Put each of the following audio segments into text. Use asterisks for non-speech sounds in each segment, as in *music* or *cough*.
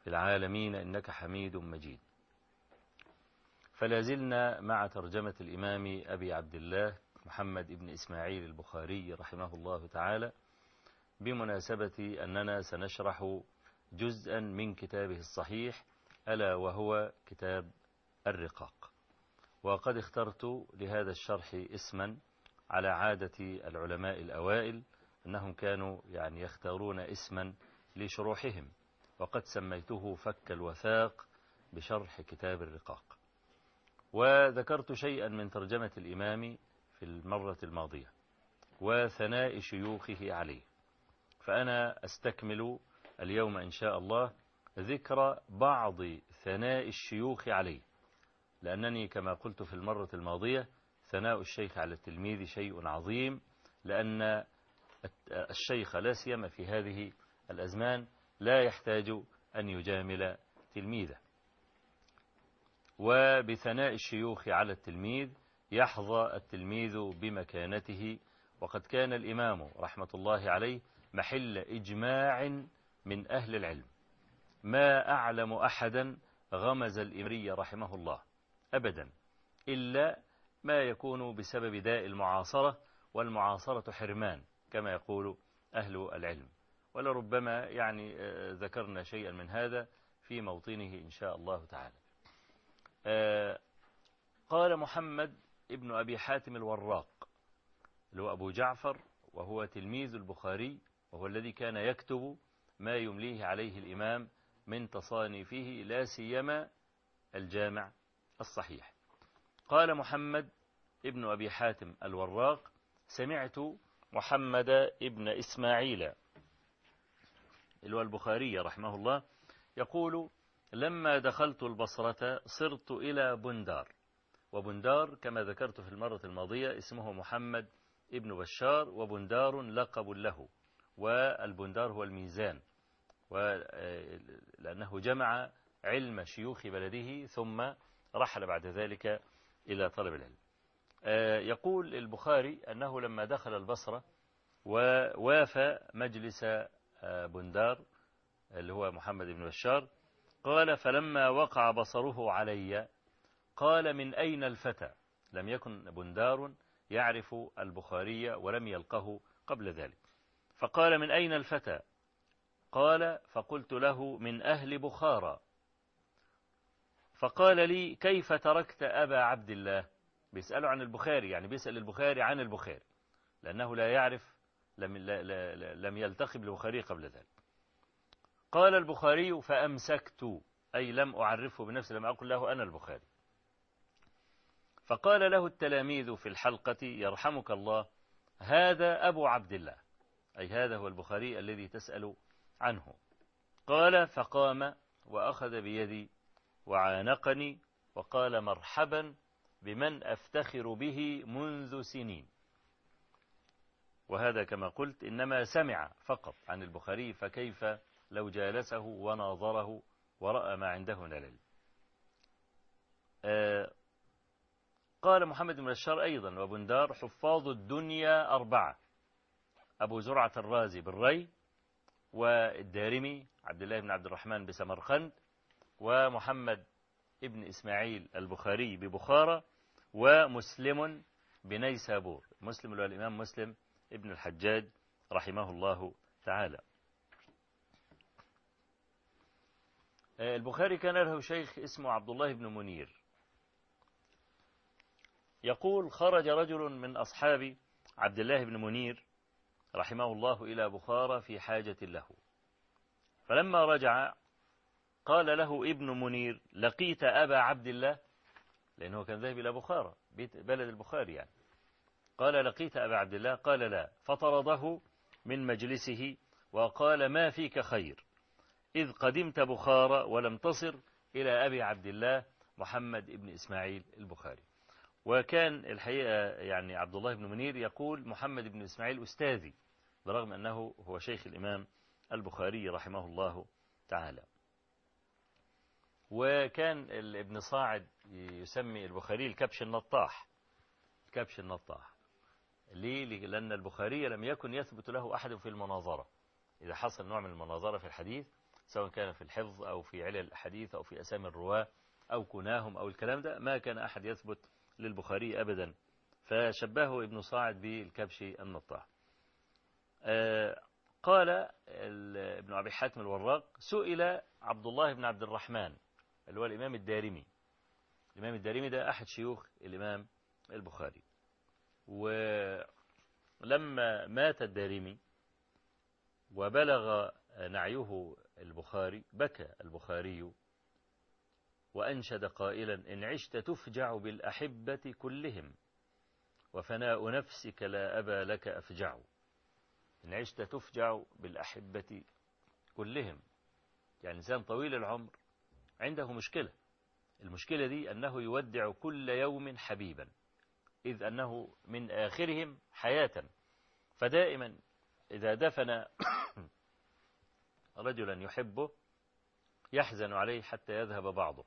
في العالمين إنك حميد مجيد. فلا زلنا مع ترجمة الإمام أبي عبد الله محمد بن إسماعيل البخاري رحمه الله تعالى بمناسبة أننا سنشرح جزءا من كتابه الصحيح ألا وهو كتاب الرقاق. وقد اخترت لهذا الشرح اسما على عادة العلماء الأوائل أنهم كانوا يعني يختارون اسما لشروحهم. وقد سميته فك الوثاق بشرح كتاب الرقاق. وذكرت شيئا من ترجمة الإمام في المرة الماضية وثناء شيوخه عليه. فأنا أستكمل اليوم إن شاء الله ذكر بعض ثناء الشيوخ عليه لأنني كما قلت في المرة الماضية ثناء الشيخ على التلميذ شيء عظيم لأن الشيخ لا سيما في هذه الأزمان لا يحتاج أن يجامل تلميذه. وبثناء الشيوخ على التلميذ يحظى التلميذ بمكانته. وقد كان الإمام رحمة الله عليه محل إجماع من أهل العلم. ما أعلم أحدا غمز الإمري رحمه الله أبدا إلا ما يكون بسبب داء المعاصرة والمعاصرة حرمان كما يقول أهل العلم. ولربما يعني ذكرنا شيئا من هذا في موطنه إن شاء الله تعالى. قال محمد ابن أبي حاتم الوراق اللي هو أبو جعفر وهو تلميذ البخاري وهو الذي كان يكتب ما يمليه عليه الإمام من تصانيفه لا سيما الجامع الصحيح. قال محمد ابن أبي حاتم الوراق سمعت محمد ابن إسماعيل اللي هو البخاري رحمه الله يقول لما دخلت البصرة صرت إلى بندار وبندار كما ذكرت في المرة الماضية اسمه محمد ابن بشار وبندار لقب له والبندار هو الميزان لأنه جمع علم شيوخ بلده ثم رحل بعد ذلك إلى طلب العلم. يقول البخاري أنه لما دخل البصرة ووافى مجلس بندار اللي هو محمد بن بشار قال فلما وقع بصره علي قال من أين الفتى؟ لم يكن بندار يعرف البخاري ولم يلقه قبل ذلك. فقال من أين الفتى؟ قال فقلت له من أهل بخارى. فقال لي كيف تركت أبا عبد الله؟ بيسأله عن البخاري يعني بيسأل البخاري عن البخاري لأنه لا يعرف لم, لم يلتقي بالبخاري قبل ذلك. قال البخاري فأمسكت أي لم أعرفه بنفسي لم أقل له أنا البخاري. فقال له التلاميذ في الحلقة يرحمك الله هذا أبو عبد الله. أي هذا هو البخاري الذي تسأل عنه. قال فقام وأخذ بيدي وعانقني وقال مرحبا بمن أفتخر به منذ سنين. وهذا كما قلت إنما سمع فقط عن البخاري فكيف لو جالسه وناظره ورأى ما عنده من العلم آه قال محمد بن بشار أيضا وبندار حفاظ الدنيا أربعة. أبو زرعة الرازي بالري والدارمي عبد الله بن عبد الرحمن بسمرقند ومحمد ابن إسماعيل البخاري ببخارى ومسلم بنيسابور. مسلم اللي هو الإمام مسلم ابن الحجاج رحمه الله تعالى. البخاري كان له شيخ اسمه عبد الله بن منير. يقول خرج رجل من أصحاب عبد الله بن منير رحمه الله إلى بخارى في حاجة له. فلما رجع قال له ابن منير لقيت أبا عبد الله لأنه كان ذهب إلى بخارى بلد البخاري يعني. قال لقيت أبا عبد الله قال لا فطرده من مجلسه وقال ما فيك خير؟ إذ قدمت بخارى ولم تصر إلى أبي عبد الله محمد بن إسماعيل البخاري. وكان الحقيقة يعني عبد الله بن منير يقول محمد بن إسماعيل أستاذي برغم أنه هو شيخ الإمام البخاري رحمه الله تعالى. وكان ابن صاعد يسمي البخاري الكبش النطاح. الكبش النطاح. ليه؟ لأن البخاري لم يكن يثبت له أحد في المناظرة. إذا حصل نوع من المناظرة في الحديث سواء كان في الحفظ أو في علل الحديث أو في أسامي الرواة أو كناهم أو الكلام ده ما كان أحد يثبت للبخاري أبدا. فشبهه ابن صاعد بالكبش النطاح. آه قال ابن أبي حاتم الوراق سئل عبد الله بن عبد الرحمن اللي هو الإمام الدارمي. الإمام الدارمي ده أحد شيوخ الإمام البخاري. ولما مات الدارمي وبلغ نعيه البخاري بكى البخاري وأنشد قائلا إن عشت تفجع بالأحبة كلهم وفناء نفسك لا أبا لك أفجع. إن عشت تفجع بالأحبة كلهم. يعني إنسان طويل العمر عنده مشكلة. المشكلة دي أنه يودع كل يوم حبيبا. إذ أنه من آخرهم حياة. فدائما إذا دفن *coughs* رجلا يحبه يحزن عليه حتى يذهب بعضه.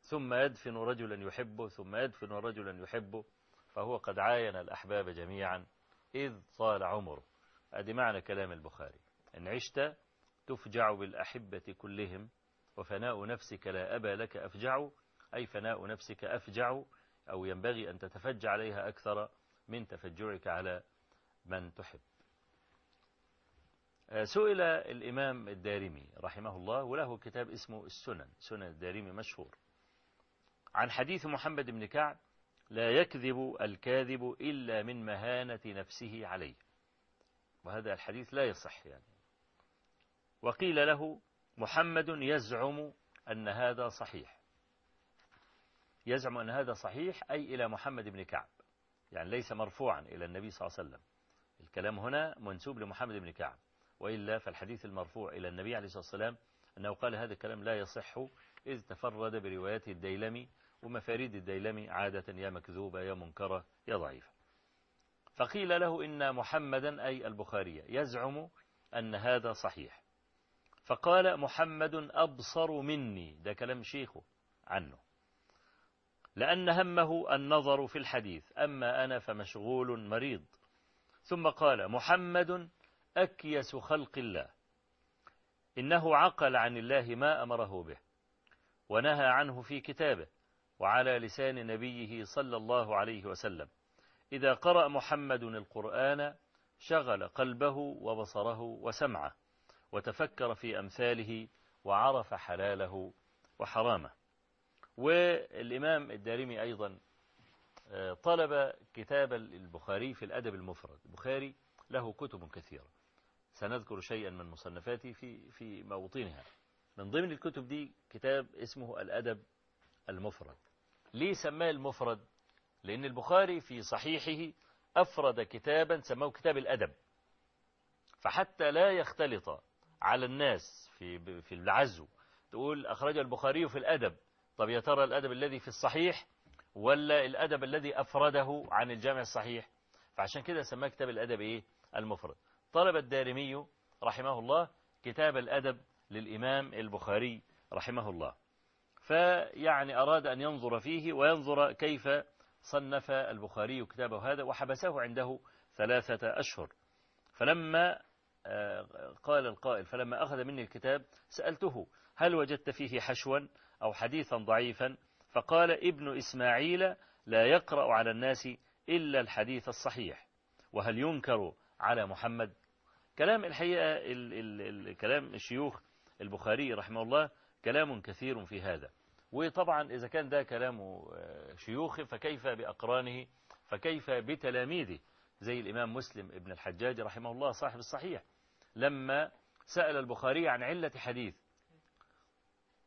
ثم يدفن رجلا يحبه ثم يدفن رجلا يحبه. فهو قد عاين الأحباب جميعا. إذ طال عمره. أدي معنى كلام البخاري. إن عشت تفجع بالأحبة كلهم وفناء نفسك لا أبا لك أفجع أي فناء نفسك أفجع أو ينبغي أن تتفجع عليها أكثر من تفجعك على من تحب. سئل الإمام الدارمي رحمه الله وله كتاب اسمه السنن سنن الدارمي مشهور عن حديث محمد بن كعب لا يكذب الكاذب إلا من مهانة نفسه عليه. وهذا الحديث لا يصح يعني. وقيل له محمد يزعم أن هذا صحيح. يزعم أن هذا صحيح أي إلى محمد بن كعب. يعني ليس مرفوعا إلى النبي صلى الله عليه وسلم. الكلام هنا منسوب لمحمد بن كعب وإلا فالحديث المرفوع إلى النبي عليه الصلاة والسلام أنه قال هذا الكلام لا يصح إذ تفرد بروايات الديلمي ومفاريد الديلمي عادة يا مكذوبة يا منكرة يا ضعيفة. فقيل له إن محمدا أي البخاري يزعم أن هذا صحيح. فقال محمد أبصر مني ده كلام شيخه عنه. لأن همه النظر في الحديث أما أنا فمشغول مريض. ثم قال محمد أكيس خلق الله. إنه عقل عن الله ما أمره به ونهى عنه في كتابه وعلى لسان نبيه صلى الله عليه وسلم. إذا قرأ محمد القرآن شغل قلبه وبصره وسمعه وتفكر في أمثاله وعرف حلاله وحرامه. والإمام الدارمي أيضا طلب كتاب البخاري في الأدب المفرد. البخاري له كتب كثيرة. سنذكر شيئا من مصنفاته في في موطنها. من ضمن الكتب دي كتاب اسمه الأدب المفرد. ليه سماه المفرد؟ لأن البخاري في صحيحه أفرد كتابا سماه كتاب الأدب. فحتى لا يختلط على الناس في في العزو تقول أخرج البخاري في الأدب. طب يا ترى الأدب الذي في الصحيح ولا الأدب الذي أفرده عن الجامع الصحيح؟ فعشان كده سماه كتاب الأدب إيه؟ المفرد. طلب الدارمي رحمه الله كتاب الأدب للإمام البخاري رحمه الله. فيعني أراد أن ينظر فيه وينظر كيف صنف البخاري كتابه هذا وحبسه عنده ثلاثة أشهر. فلما قال القائل فلما أخذ مني الكتاب سألته هل وجدت فيه حشوا؟ أو حديثا ضعيفا فقال ابن إسماعيل لا يقرأ على الناس إلا الحديث الصحيح وهل ينكر على محمد؟ كلام الحقيقة ال ال ال كلام الشيوخ البخاري رحمه الله كلام كثير في هذا. وطبعا إذا كان ده كلام شيوخ فكيف بأقرانه؟ فكيف بتلاميذه؟ زي الإمام مسلم ابن الحجاج رحمه الله صاحب الصحيح لما سأل البخاري عن علة حديث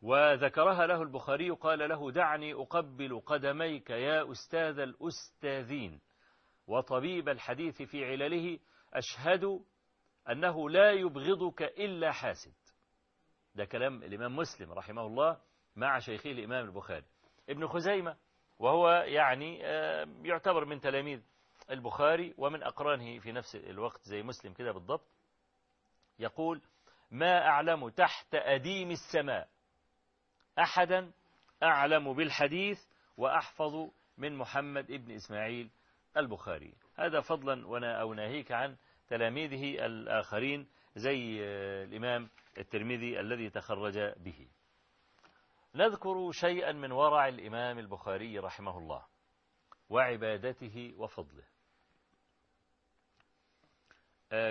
وذكرها له البخاري قال له دعني أقبل قدميك يا أستاذ الأستاذين. وطبيب الحديث في علله أشهد أنه لا يبغضك إلا حاسد. ده كلام الإمام مسلم رحمه الله مع شيخه الإمام البخاري. ابن خزيمة وهو يعني يعتبر من تلاميذ البخاري ومن أقرانه في نفس الوقت زي مسلم كده بالضبط. يقول ما أعلم تحت أديم السماء أحدا أعلم بالحديث وأحفظ من محمد ابن إسماعيل البخاري. هذا فضلا وأنا أو ناهيك عن تلاميذه الآخرين زي الإمام الترمذي الذي تخرج به. نذكر شيئا من ورع الإمام البخاري رحمه الله وعبادته وفضله.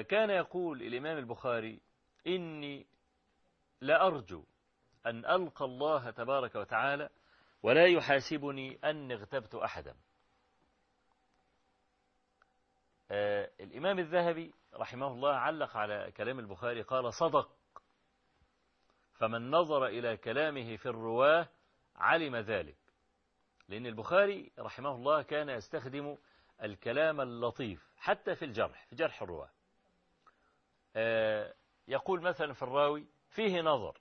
كان يقول الإمام البخاري إني لأرجو أن ألقى الله تبارك وتعالى ولا يحاسبني أن اغتبت أحدا. الإمام الذهبي رحمه الله علق على كلام البخاري قال صدق. فمن نظر إلى كلامه في الرواة علم ذلك لأن البخاري رحمه الله كان يستخدم الكلام اللطيف حتى في الجرح في جرح الرواة. يقول مثلا في الراوي فيه نظر.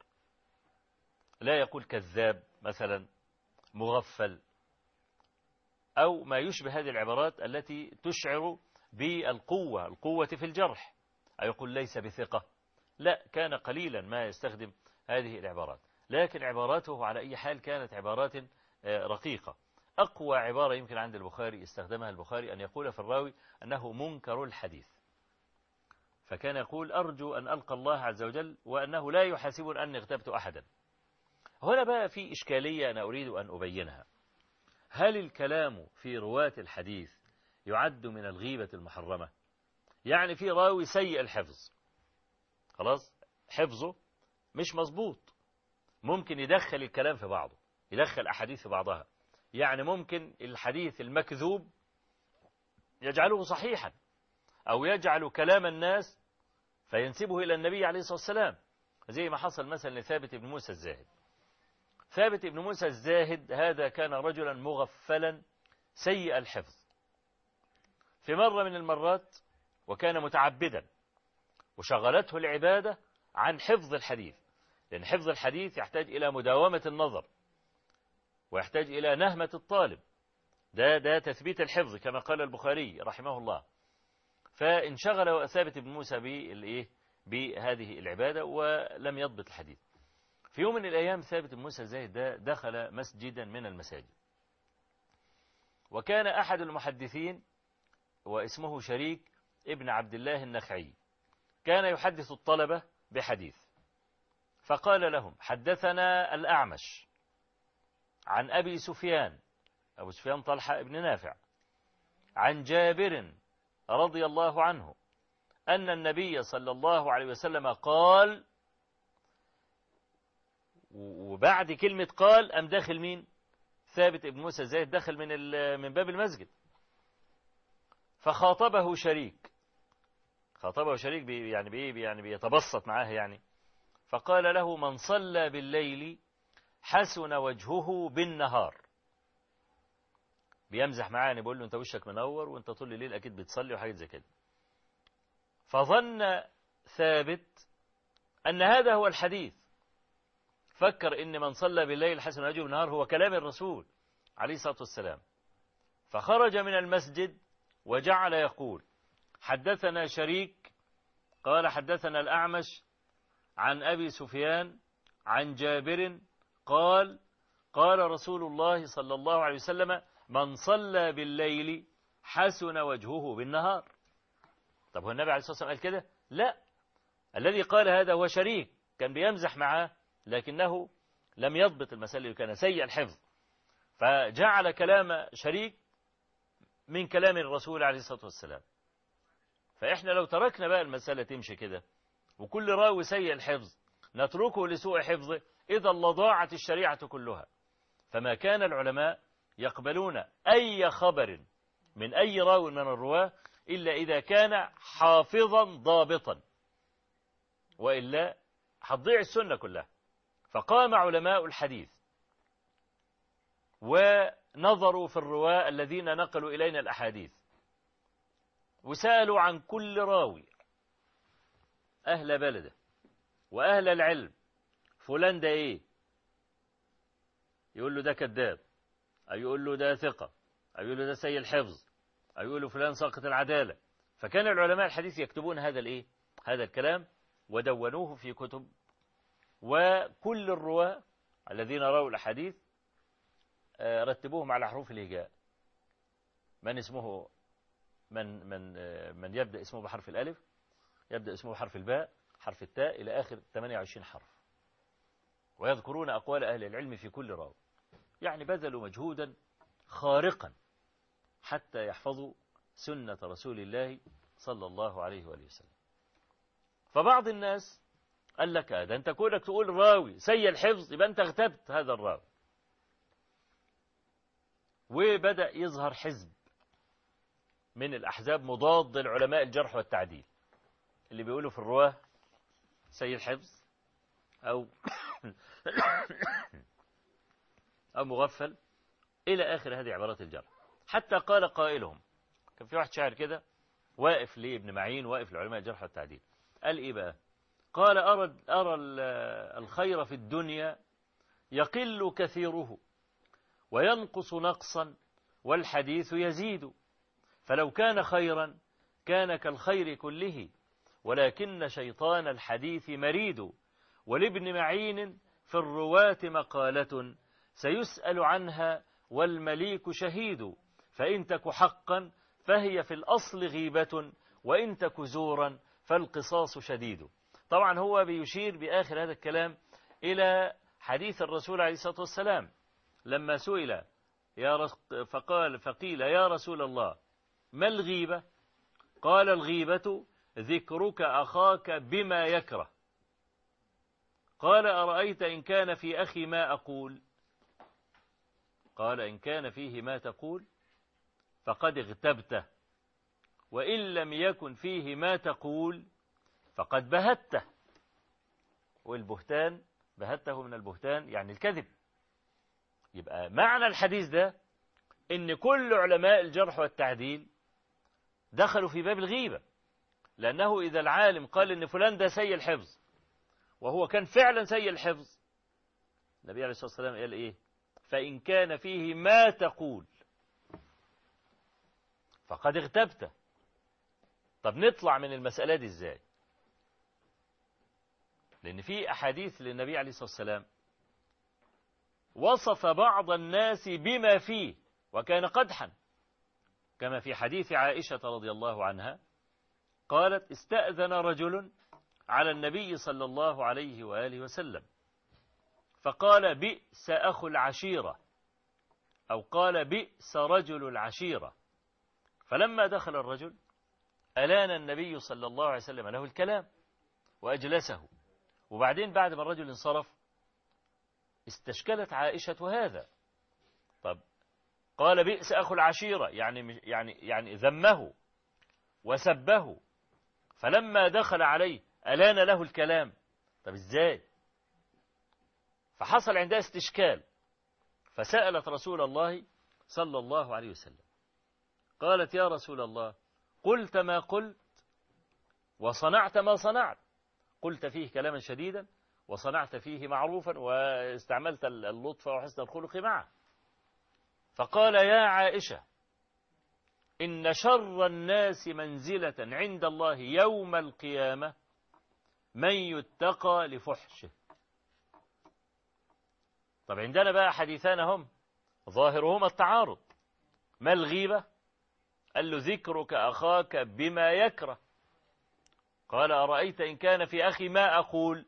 لا يقول كذاب مثلا مغفل أو ما يشبه هذه العبارات التي تشعر بالقوة القوة في الجرح أو يقول ليس بثقة. لا كان قليلا ما يستخدم هذه العبارات. لكن عباراته على أي حال كانت عبارات رقيقة. أقوى عبارة يمكن عند البخاري استخدمها البخاري أن يقول في الراوي أنه منكر الحديث. فكان يقول أرجو أن ألقى الله عز وجل وأنه لا يحاسب أني اغتبت أحدا. هنا بقى في إشكالية أنا أريد أن أبينها. هل الكلام في رواة الحديث يعد من الغيبة المحرمة؟ يعني في راوي سيء الحفظ. خلاص؟ حفظه مش مظبوط. ممكن يدخل الكلام في بعضه يدخل أحاديث في بعضها. يعني ممكن الحديث المكذوب يجعله صحيحا أو يجعل كلام الناس فينسبه إلى النبي عليه الصلاة والسلام زي ما حصل مثلا لثابت بن موسى الزاهد. ثابت بن موسى الزاهد هذا كان رجلا مغفلا سيء الحفظ. في مرة من المرات وكان متعبدا وشغلته العبادة عن حفظ الحديث لأن حفظ الحديث يحتاج إلى مداومة النظر ويحتاج إلى نهمة الطالب. ده ده تثبيت الحفظ كما قال البخاري رحمه الله. فانشغل ثابت بن موسى بالإيه بهذه العبادة ولم يضبط الحديث. في يوم من الأيام ثابت موسى الزاهد ده دخل مسجدا من المساجد. وكان أحد المحدثين واسمه شريك ابن عبد الله النخعي. كان يحدث الطلبة بحديث. فقال لهم حدثنا الأعمش عن أبي سفيان أبو سفيان طلحة ابن نافع عن جابر رضي الله عنه أن النبي صلى الله عليه وسلم قال وبعد كلمة قال أم داخل مين؟ ثابت ابن موسى. زايد دخل من من باب المسجد. فخاطبه شريك. خاطبه شريك بي يعني بي يعني بيتبسط معاه يعني. فقال له من صلى بالليل حسن وجهه بالنهار. بيمزح معاه يعني بيقول له انت وشك منور وانت طول الليل أكيد بتصلي وحاجات زي كده. فظن ثابت أن هذا هو الحديث. فكر إن من صلى بالليل حسن وجهه بالنهار هو كلام الرسول عليه الصلاة والسلام. فخرج من المسجد وجعل يقول حدثنا شريك قال حدثنا الأعمش عن أبي سفيان عن جابر قال قال رسول الله صلى الله عليه وسلم من صلى بالليل حسن وجهه بالنهار. طب هو النبي عليه الصلاة والسلام قال كده؟ لا. الذي قال هذا هو شريك كان بيمزح معاه لكنه لم يضبط المسألة وكان سيء الحفظ. فجعل كلام شريك من كلام الرسول عليه الصلاة والسلام. فإحنا لو تركنا بقى المسألة تمشي كده وكل راوي سيء الحفظ نتركه لسوء حفظه إذا لضاعت الشريعة كلها. فما كان العلماء يقبلون أي خبر من أي راو من الرواة إلا إذا كان حافظا ضابطا وإلا هتضيع السنة كلها. فقام علماء الحديث ونظروا في الرواة الذين نقلوا إلينا الأحاديث وسألوا عن كل راوي أهل بلده وأهل العلم فلان ده إيه؟ يقول له ده كذاب أو يقول له ده ثقة أو يقول له ده سيء الحفظ أو يقول له فلان ساقط العدالة. فكان العلماء الحديث يكتبون هذا الإيه؟ هذا الكلام ودونوه في كتب وكل الرواة الذين رووا الأحاديث رتبوهم على حروف الهجاء. من اسمه من من من يبدأ اسمه بحرف الألف يبدأ اسمه بحرف الباء حرف التاء إلى آخر 28 حرف. ويذكرون أقوال أهل العلم في كل راو. يعني بذلوا مجهودا خارقا حتى يحفظوا سنة رسول الله صلى الله عليه وآله وسلم. فبعض الناس قال لك ده أنت كونك تقول راوي سيء الحفظ يبقى أنت اغتبت هذا الراوي. وبدأ يظهر حزب من الأحزاب مضاد لعلماء الجرح والتعديل. اللي بيقولوا في الرواة سيء الحفظ أو *coughs* أو مغفل. إلى آخر هذه عبارات الجرح. حتى قال قائلهم. كان في واحد شاعر كده واقف لابن معين واقف لعلماء الجرح والتعديل. قال إيه بقى؟ قال أرى, أرى الخير في الدنيا يقل كثيره وينقص نقصا والحديث يزيد. فلو كان خيرا كان كالخير كله ولكن شيطان الحديث مريد. ولابن معين في الرواة مقالة سيسأل عنها والمليك شهيد. فإن تك حقا فهي في الأصل غيبة وإن تك زورا فالقصاص شديد. طبعا هو بيشير بآخر هذا الكلام إلى حديث الرسول عليه الصلاة والسلام. لما سئل يا رس فقال فقيل يا رسول الله ما الغيبة؟ قال الغيبة ذكرك أخاك بما يكره. قال أرأيت إن كان في أخي ما أقول؟ قال إن كان فيه ما تقول فقد اغتبته. وإن لم يكن فيه ما تقول فقد بهته. والبهتان بهته من البهتان يعني الكذب. يبقى معنى الحديث ده إن كل علماء الجرح والتعديل دخلوا في باب الغيبة. لأنه إذا العالم قال إن فلان ده سيء الحفظ وهو كان فعلا سيء الحفظ النبي عليه الصلاة والسلام قال إيه؟ فإن كان فيه ما تقول. فقد اغتبته طب نطلع من المسألة دي إزاي؟ لأن في أحاديث للنبي عليه الصلاة والسلام وصف بعض الناس بما فيه وكان قدحا. كما في حديث عائشة رضي الله عنها قالت استأذن رجل على النبي صلى الله عليه وآله وسلم فقال بئس أخو العشيرة أو قال بئس رجل العشيرة. فلما دخل الرجل ألان النبي صلى الله عليه وسلم له الكلام وأجلسه. وبعدين بعد ما الرجل انصرف استشكلت عائشة هذا. طب قال بئس أخو العشيرة يعني يعني يعني ذمه وسبه فلما دخل عليه ألان له الكلام. طب إزاي؟ فحصل عندها استشكال فسألت رسول الله صلى الله عليه وسلم. قالت يا رسول الله قلت ما قلت وصنعت ما صنعت. قلت فيه كلاما شديدا وصنعت فيه معروفا واستعملت اللطف وحسن الخلق معه. فقال يا عائشة إن شر الناس منزلة عند الله يوم القيامة من يتقى لفحشه. طب عندنا بقى حديثان هم ظاهرهما التعارض. ما الغيبة؟ قال له ذكرك أخاك بما يكره. قال أرأيت إن كان في أخي ما أقول؟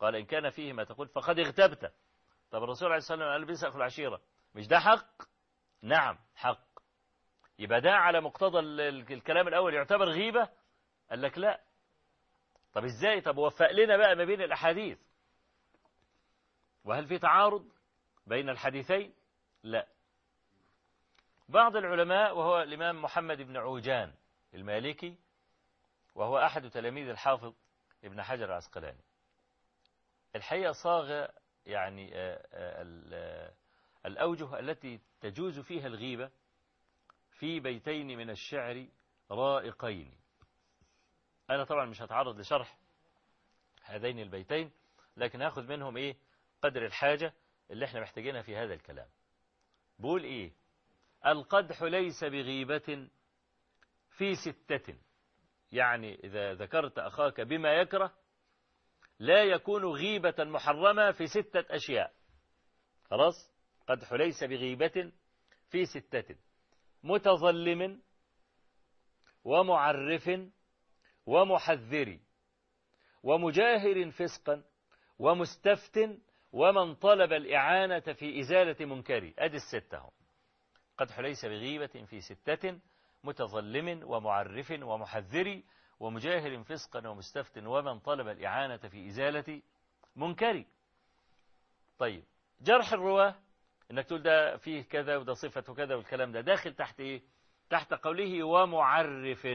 قال إن كان فيه ما تقول. فقد اغتبت. طب الرسول عليه الصلاة والسلام قال بيس أخو العشيرة. مش ده حق؟ نعم حق. يبقى ده على مقتضى الكلام الأول. يعتبر غيبة؟ قال لك لا. طب إزاي؟ طب وفق لنا بقى ما بين الأحاديث. وهل في تعارض بين الحديثين؟ لا. بعض العلماء وهو الإمام محمد بن عوجان المالكي وهو أحد تلاميذ الحافظ ابن حجر العسقلاني. الحقيقة صاغ يعني الأوجه التي تجوز فيها الغيبة في بيتين من الشعر رائقين. أنا طبعا مش هتعرض لشرح هذين البيتين لكن هاخذ منهم إيه؟ قدر الحاجة اللي إحنا محتاجينها في هذا الكلام. بقول إيه؟ القدح ليس بغيبة في ستة. يعني إذا ذكرت أخاك بما يكره لا يكون غيبة محرمة في ستة أشياء. خلاص؟ قدح ليس بغيبة في ستة. متظلم ومعرف ومحذر ومجاهر فسقا ومستفت ومن طلب الإعانة في إزالة منكر أدي الستة هم. قدح ليس بغيبة في ستة متظلم ومعرف ومحذر ومجاهر فسقا ومستفت ومن طلب الإعانة في إزالة منكر. طيب جرح الرواة إنك تقول ده فيه كذا وده صفته كذا والكلام ده داخل تحت إيه؟ تحت قوله ومعرف.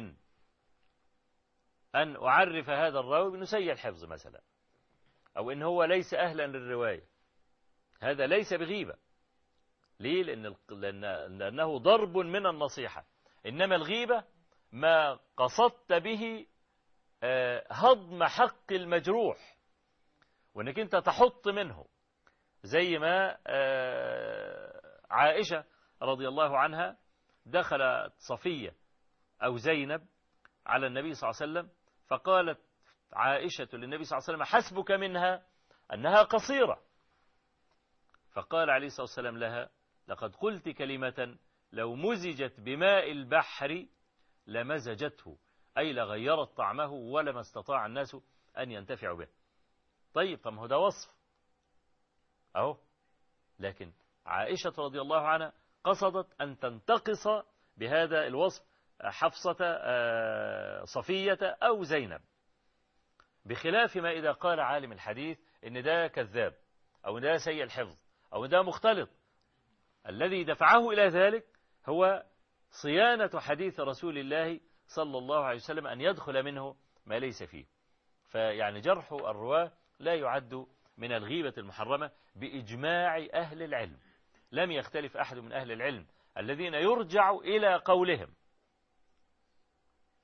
أن أعرف هذا الراوي بأنه سيء الحفظ مثلا أو إن هو ليس أهلا للرواية. هذا ليس بغيبة. ليه؟ لأن لأنه ضرب من النصيحة. إنما الغيبة ما قصدت به هضم حق المجروح وإنك أنت تحط منه زي ما عائشة رضي الله عنها دخلت صفية أو زينب على النبي صلى الله عليه وسلم فقالت عائشة للنبي صلى الله عليه وسلم حسبك منها أنها قصيرة. فقال عليه الصلاة والسلام لها لقد قلت كلمة لو مزجت بماء البحر لمزجته أي لغيرت طعمه ولما استطاع الناس أن ينتفعوا به. طيب طب هو ده وصف. أهو. لكن عائشة رضي الله عنها قصدت أن تنتقص بهذا الوصف حفصة صفية أو زينب. بخلاف ما إذا قال عالم الحديث إن ده كذاب أو إن ده سيء الحفظ أو إن ده مختلط. الذي دفعه إلى ذلك هو صيانة حديث رسول الله صلى الله عليه وسلم أن يدخل منه ما ليس فيه. فيعني جرح الرواة لا يعد من الغيبة المحرمة بإجماع أهل العلم. لم يختلف أحد من أهل العلم الذين يرجع إلى قولهم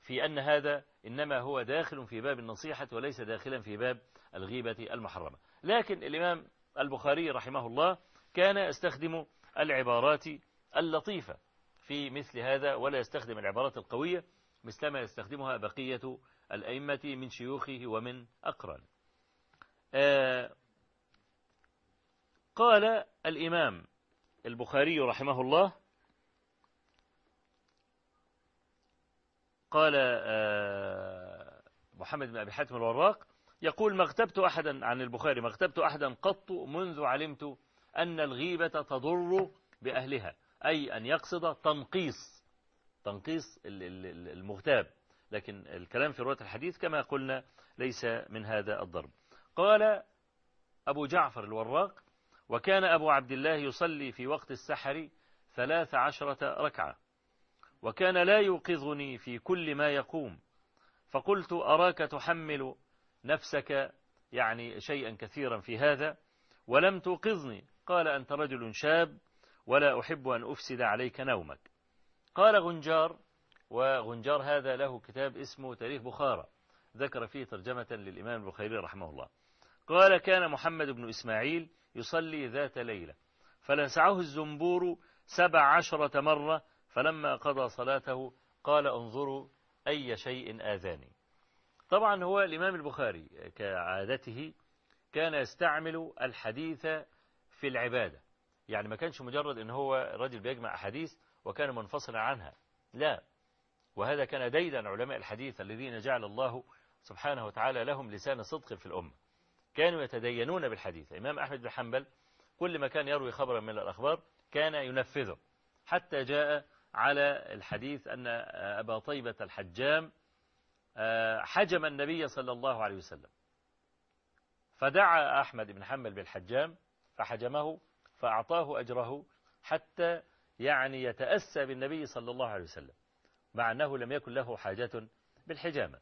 في أن هذا إنما هو داخل في باب النصيحة وليس داخلا في باب الغيبة المحرمة. لكن الإمام البخاري رحمه الله كان يستخدم العبارات اللطيفة في مثل هذا ولا يستخدم العبارات القوية مثلما يستخدمها بقية الأئمة من شيوخه ومن أقران. آه قال الإمام البخاري رحمه الله قال آه محمد بن أبي حاتم الوراق يقول ما اغتبت أحدا عن البخاري ما اغتبت أحدا قط منذ علمت أن الغيبة تضر بأهلها. أي أن يقصد تنقيص تنقيص المغتاب. لكن الكلام في رواية الحديث كما قلنا ليس من هذا الضرب. قال أبو جعفر الوراق وكان أبو عبد الله يصلي في وقت السحر ثلاث عشرة ركعة وكان لا يوقظني في كل ما يقوم. فقلت أراك تحمل نفسك يعني شيئا كثيرا في هذا ولم توقظني. قال أنت رجل شاب ولا أحب أن أفسد عليك نومك. قال غنجار وغنجار هذا له كتاب اسمه تاريخ بخارى ذكر فيه ترجمة للإمام البخاري رحمه الله. قال كان محمد بن إسماعيل يصلي ذات ليلة فلنسعه الزنبور سبع عشرة مرة فلما قضى صلاته قال انظروا أي شيء آذاني. طبعا هو الإمام البخاري كعادته كان يستعمل الحديث في العبادة يعني ما كانش مجرد إن هو رجل بيجمع أحاديث وكان منفصلا عنها. لا. وهذا كان ديدا علماء الحديث الذين جعل الله سبحانه وتعالى لهم لسان صدق في الأمة. كانوا يتدينون بالحديث. الإمام أحمد بن حنبل كل ما كان يروي خبرا من الأخبار كان ينفذه. حتى جاء على الحديث أن أبا طيبة الحجام حجم النبي صلى الله عليه وسلم. فدعا أحمد بن حنبل بالحجام فحجمه فأعطاه أجره حتى يعني يتأسى بالنبي صلى الله عليه وسلم مع أنه لم يكن له حاجة بالحجامة.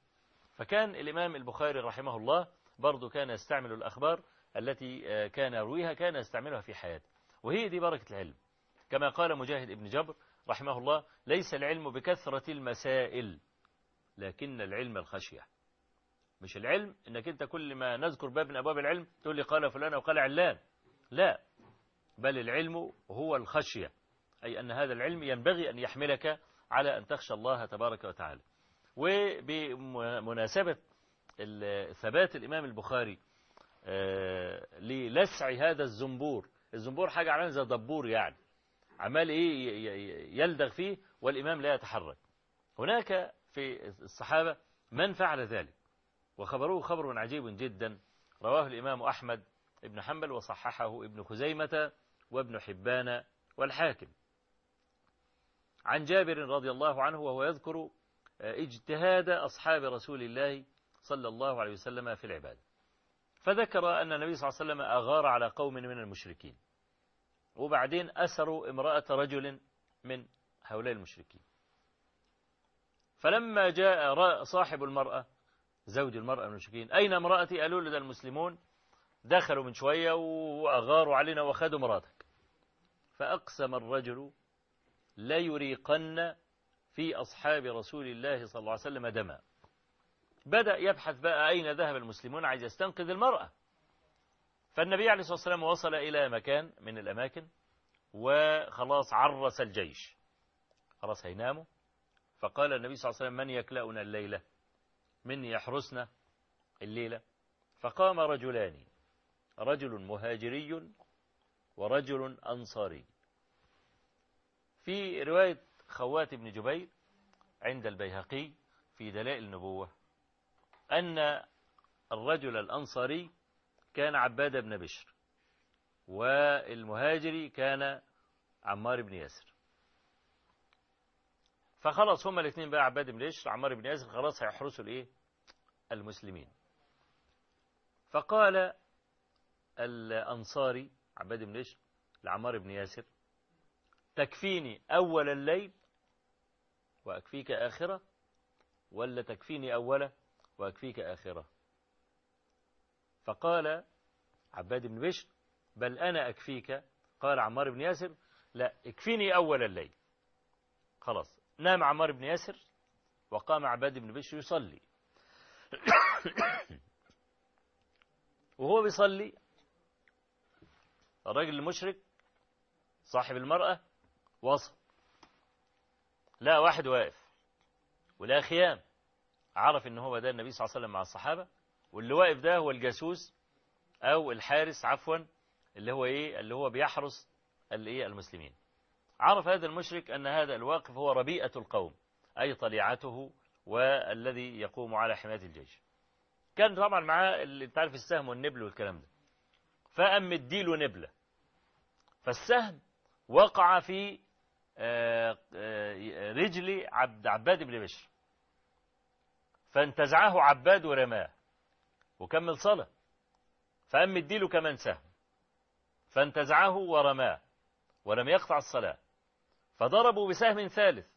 فكان الإمام البخاري رحمه الله برضو كان يستعمل الأخبار التي كان يرويها كان يستعملها في حياته. وهي دي بركة العلم. كما قال مجاهد ابن جبر رحمه الله ليس العلم بكثرة المسائل لكن العلم الخشية. مش العلم إنك أنت كل ما نذكر باب من أبواب العلم تقول لي قال فلان وقال علان. لا. بل العلم هو الخشية أي أن هذا العلم ينبغي أن يحملك على أن تخشى الله تبارك وتعالى. وبمناسبة ثبات الإمام البخاري للسع هذا الزنبور الزنبور حاجة عمال زي دبور يعني عمال إيه يلدغ فيه والإمام لا يتحرك. هناك في الصحابة من فعل ذلك وخبروه خبر عجيب جدا رواه الإمام أحمد ابن حنبل وصححه ابن خزيمة وابن حبان والحاكم. عن جابر رضي الله عنه وهو يذكر اجتهاد أصحاب رسول الله صلى الله عليه وسلم في العبادة. فذكر أن النبي صلى الله عليه وسلم أغار على قوم من المشركين. وبعدين أسروا امرأة رجل من هؤلاء المشركين. فلما جاء صاحب المرأة زوج المرأة من المشركين أين امرأتي؟ قالوا له المسلمون دخلوا من شوية وأغاروا علينا وأخذوا مراتك. فأقسم الرجل لا يريقن في أصحاب رسول الله صلى الله عليه وسلم دما. بدأ يبحث بقى أين ذهب المسلمون عايز يستنقذ المرأة. فالنبي عليه الصلاة والسلام وصل إلى مكان من الأماكن وخلاص عرس الجيش. خلاص هيناموا. فقال النبي صلى الله عليه وسلم من يكلأنا الليلة؟ من يحرسنا الليلة؟ فقام رجلان رجل مهاجري ورجل أنصاري. في رواية خوات بن جبير عند البيهقي في دلائل النبوة أن الرجل الأنصاري كان عباد بن بشر والمهاجري كان عمار بن ياسر. فخلص هما الاثنين بقى عباد بن بشر عمار بن ياسر خلاص هيحرسوا الايه؟ المسلمين. فقال الأنصاري عباد بن بشر لعمار بن ياسر. تكفيني أول الليل وأكفيك آخرة ولا تكفيني أوله وأكفيك آخرة؟ فقال عباد بن بشر بل أنا أكفيك. قال عمار بن ياسر لا اكفيني أول الليل. خلاص نام عمار بن ياسر وقام عباد بن بشر يصلي. *coughs* وهو بيصلي الراجل المشرك صاحب المرأة وصل لا واحد واقف ولا خيام. عرف إن هو ده النبي صلى الله عليه وسلم مع الصحابة واللي واقف ده هو الجاسوس أو الحارس عفوا اللي هو إيه؟ اللي هو بيحرس الايه المسلمين. عرف هذا المشرك أن هذا الواقف هو ربيئة القوم أي طليعته والذي يقوم على حماية الجيش. كان طبعا معاه اللي تعرف السهم والنبل والكلام ده. فقام مديله نبلة. فالسهم وقع في رجل عبد عباد بن بشر. فانتزعه عباد ورماه وكمل صلاة. فقام مديله كمان سهم. فانتزعه ورماه. ولم يقطع الصلاة. فضربوا بسهم ثالث.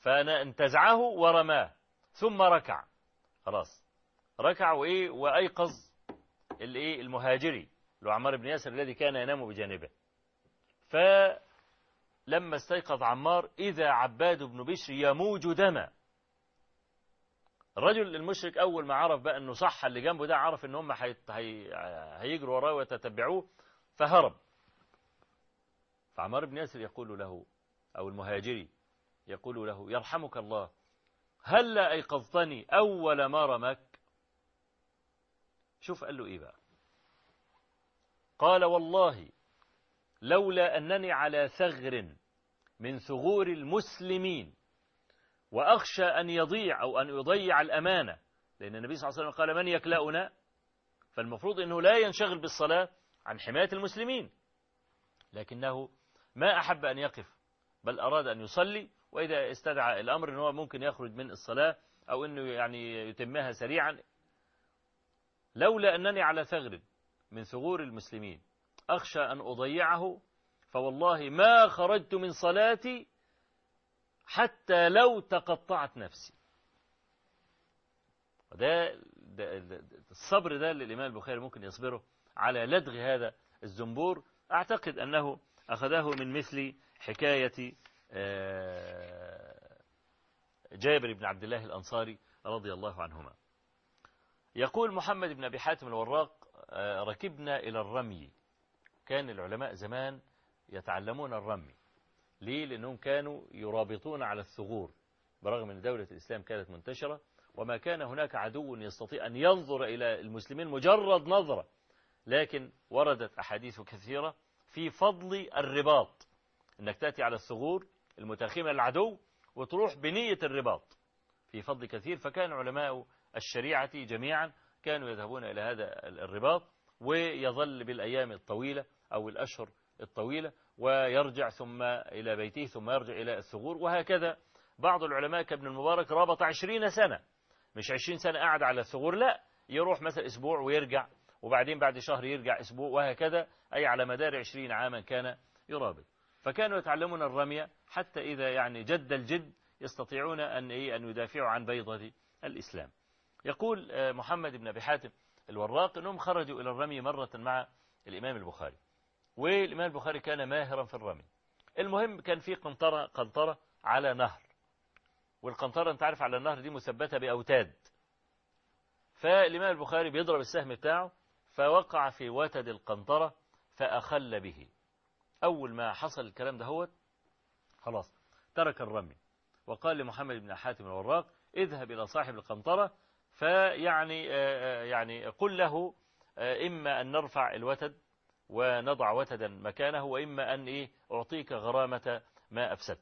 فانتزعه ورماه. ثم ركع. خلاص. ركع وإيه؟ وأيقظ الايه؟ المهاجري اللي عمار بن ياسر الذي كان ينام بجانبه. فلما استيقظ عمار إذا عباد بن بشر يموج دما. الرجل المشرك أول ما عرف بقى إنه صح اللي جنبه ده عرف إن هم هيجروا وراه ويتتبعوه فهرب. فعمار بن ياسر يقول له أو المهاجري يقول له يرحمك الله هل أيقظتني أول ما رمك شوف قال له إيه بقى؟ قال والله لولا أنني على ثغر من ثغور المسلمين وأخشى أن يضيع أو أن يضيع الأمانة لأن النبي صلى الله عليه وسلم قال من يكلأنا؟ فالمفروض أنه لا ينشغل بالصلاة عن حماية المسلمين. لكنه ما أحب أن يقف بل أراد أن يصلي وإذا استدعى الأمر أنه ممكن يخرج من الصلاة أو أنه يعني يتمها سريعا لولا أنني على ثغر من ثغور المسلمين. أخشى أن أضيعه فوالله ما خرجت من صلاتي حتى لو تقطعت نفسي. وده ده الصبر ده اللي الإمام البخاري ممكن يصبره على لدغ هذا الزنبور. أعتقد أنه أخذه من مثل حكاية جابر بن عبد الله الأنصاري رضي الله عنهما. يقول محمد بن أبي حاتم الوراق ركبنا إلى الرمي. كان العلماء زمان يتعلمون الرمي. ليه؟ لأنهم كانوا يرابطون على الثغور برغم أن دولة الإسلام كانت منتشرة. وما كان هناك عدو يستطيع أن ينظر إلى المسلمين مجرد نظرة. لكن وردت أحاديث كثيرة في فضل الرباط. أنك تأتي على الثغور المتاخمة للعدو وتروح بنية الرباط. في فضل كثير فكان علماء الشريعة جميعا كانوا يذهبون إلى هذا الرباط ويظل بالأيام الطويلة أو الأشهر الطويلة ويرجع ثم إلى بيته ثم يرجع إلى الثغور وهكذا. بعض العلماء كابن المبارك رابط عشرين سنة مش عشرين سنة قاعد على الثغور لا يروح مثلا أسبوع ويرجع وبعدين بعد شهر يرجع أسبوع وهكذا أي على مدار عشرين عاما كان يرابط. فكانوا يتعلمون الرمية حتى إذا يعني جد الجد يستطيعون أن إيه أن يدافعوا عن بيضة الإسلام. يقول محمد بن أبي حاتم الوراق أنهم خرجوا إلى الرمي مرة مع الإمام البخاري والإمام البخاري كان ماهرا في الرمي. المهم كان في قنطرة قنطرة على نهر والقنطرة أنت عارف على النهر دي مثبتة بأوتاد. فالإمام البخاري بيضرب السهم بتاعه فوقع في وتد القنطرة فأخل به. أول ما حصل الكلام ده هو خلاص ترك الرمي. وقال لمحمد بن حاتم الوراق اذهب إلى صاحب القنطرة فيعني يعني قل له إما أن نرفع الوتد ونضع وتدا مكانه وإما أن إيه أعطيك غرامة ما أفسد